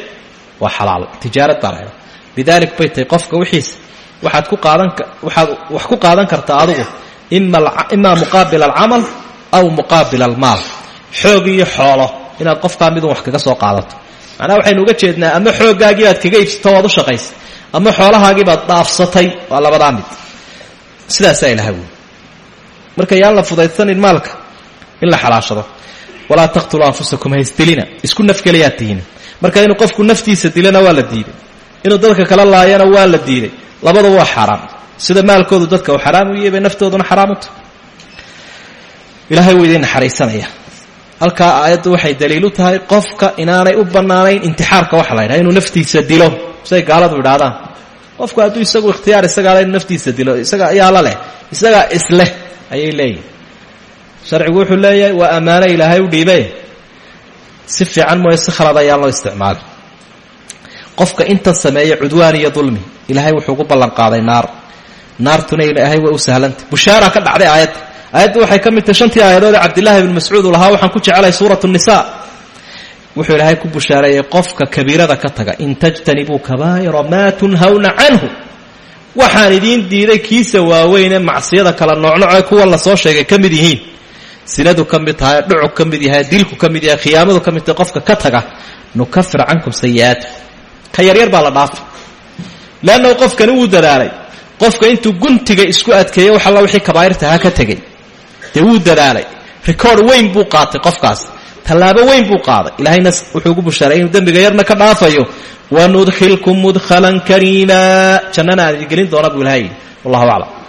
waa xalaal. Tijaarad baa laydha bidaalik bay tahay qofka wixiisa waxaad ku qaadan waxaad wax ku qaadan kartaa adigu imaa muqaabila alcamal aw muqaabila almaal. Xoog iyo xoolo inaad qofkaa midun wax kaga soo qaadato. Macnaha waxaynu uga jeednaa ama xooggaagii baad kaga iibsato waad u shaqaysay ama xoolahaagii baad dhaafsatay. Waa labadaa mid. Sidaasaa ilaha wuli marka yaan la fudaydsanin maalka in la xalaashado. Walaa taqtuluu anfusakum haysdilina isku nafgelayaad tihiin. Marka inuu qofku naftiisa dilana waa la diiday. Inuu dadka kala laayana waa la diiday. Labadaba waa xaaraam sida maalkoodu dadka uu xaraam u yahay bay naftooduna xaraam u tahay ilaahay wuu idiin naxariisanaya. Halkaa aayaddu waxay daliilu tahay qofka inaanay u bannaanayn intixaarka waxa la ydhaha inuu naftiisa dilo. Siday gaaladu idhaahdaan. Qofku hadduu isagu ikhtiyaar isagaala inuu naftiisa dilo. Isaga ayaa la leh. Isagaa isleh ayay leeyihiin sharcigu wuxuu leeyahay waa ammaano ilaahay u dhiibe si fiican mooye si khalad ayaan loo isticmaalay qofka inta sameeya cudwaan iyo dulmi ilaahay wuxuu ugu ballanqaaday naar. Naartuna ilaahay way u sahlantay bushaara ka dhacday aayadda aayaddu waxay ka mid tahay shantii aayadood ee cabdillaahi ibnu mascuud uu lahaa waxaan ku jecelahay suuratu nisa wuxuu ilaahay ku bushaareeyey qofka kabiirada ka taga in tajtanibuu kabaa'ira maa tunhawna canhu. Waxaan idiin diiday kiisa waaweynee macsiyada kala noocnoce kuwan la soo sheegay ka mid yihiin sinadu ka mid tahay dhucug ka mid yahay dilku ka mid yahay khiyaamadu ka mid tahay qofka ka taga nukafir cankum sayi'aati ka yaryar baa la dhaafay. Leannahu qofkani wuu dadaalay. Qofka intuu guntiga isku adkeeyey wax alla wixii kabaa'irtahaa ka tegey dee wuu dadaalay. Rikoord weyn buu qaatay qofkaas. Tallaabo weyn buu qaaday. Ilaahayna wuxuu ugu bushaaray inuu dembiga yarna ka dhaafayo. Wanudkhilkum mudkhalan kariima. Jannana aan gelin doona buu ilahay yidhi wallahu aclam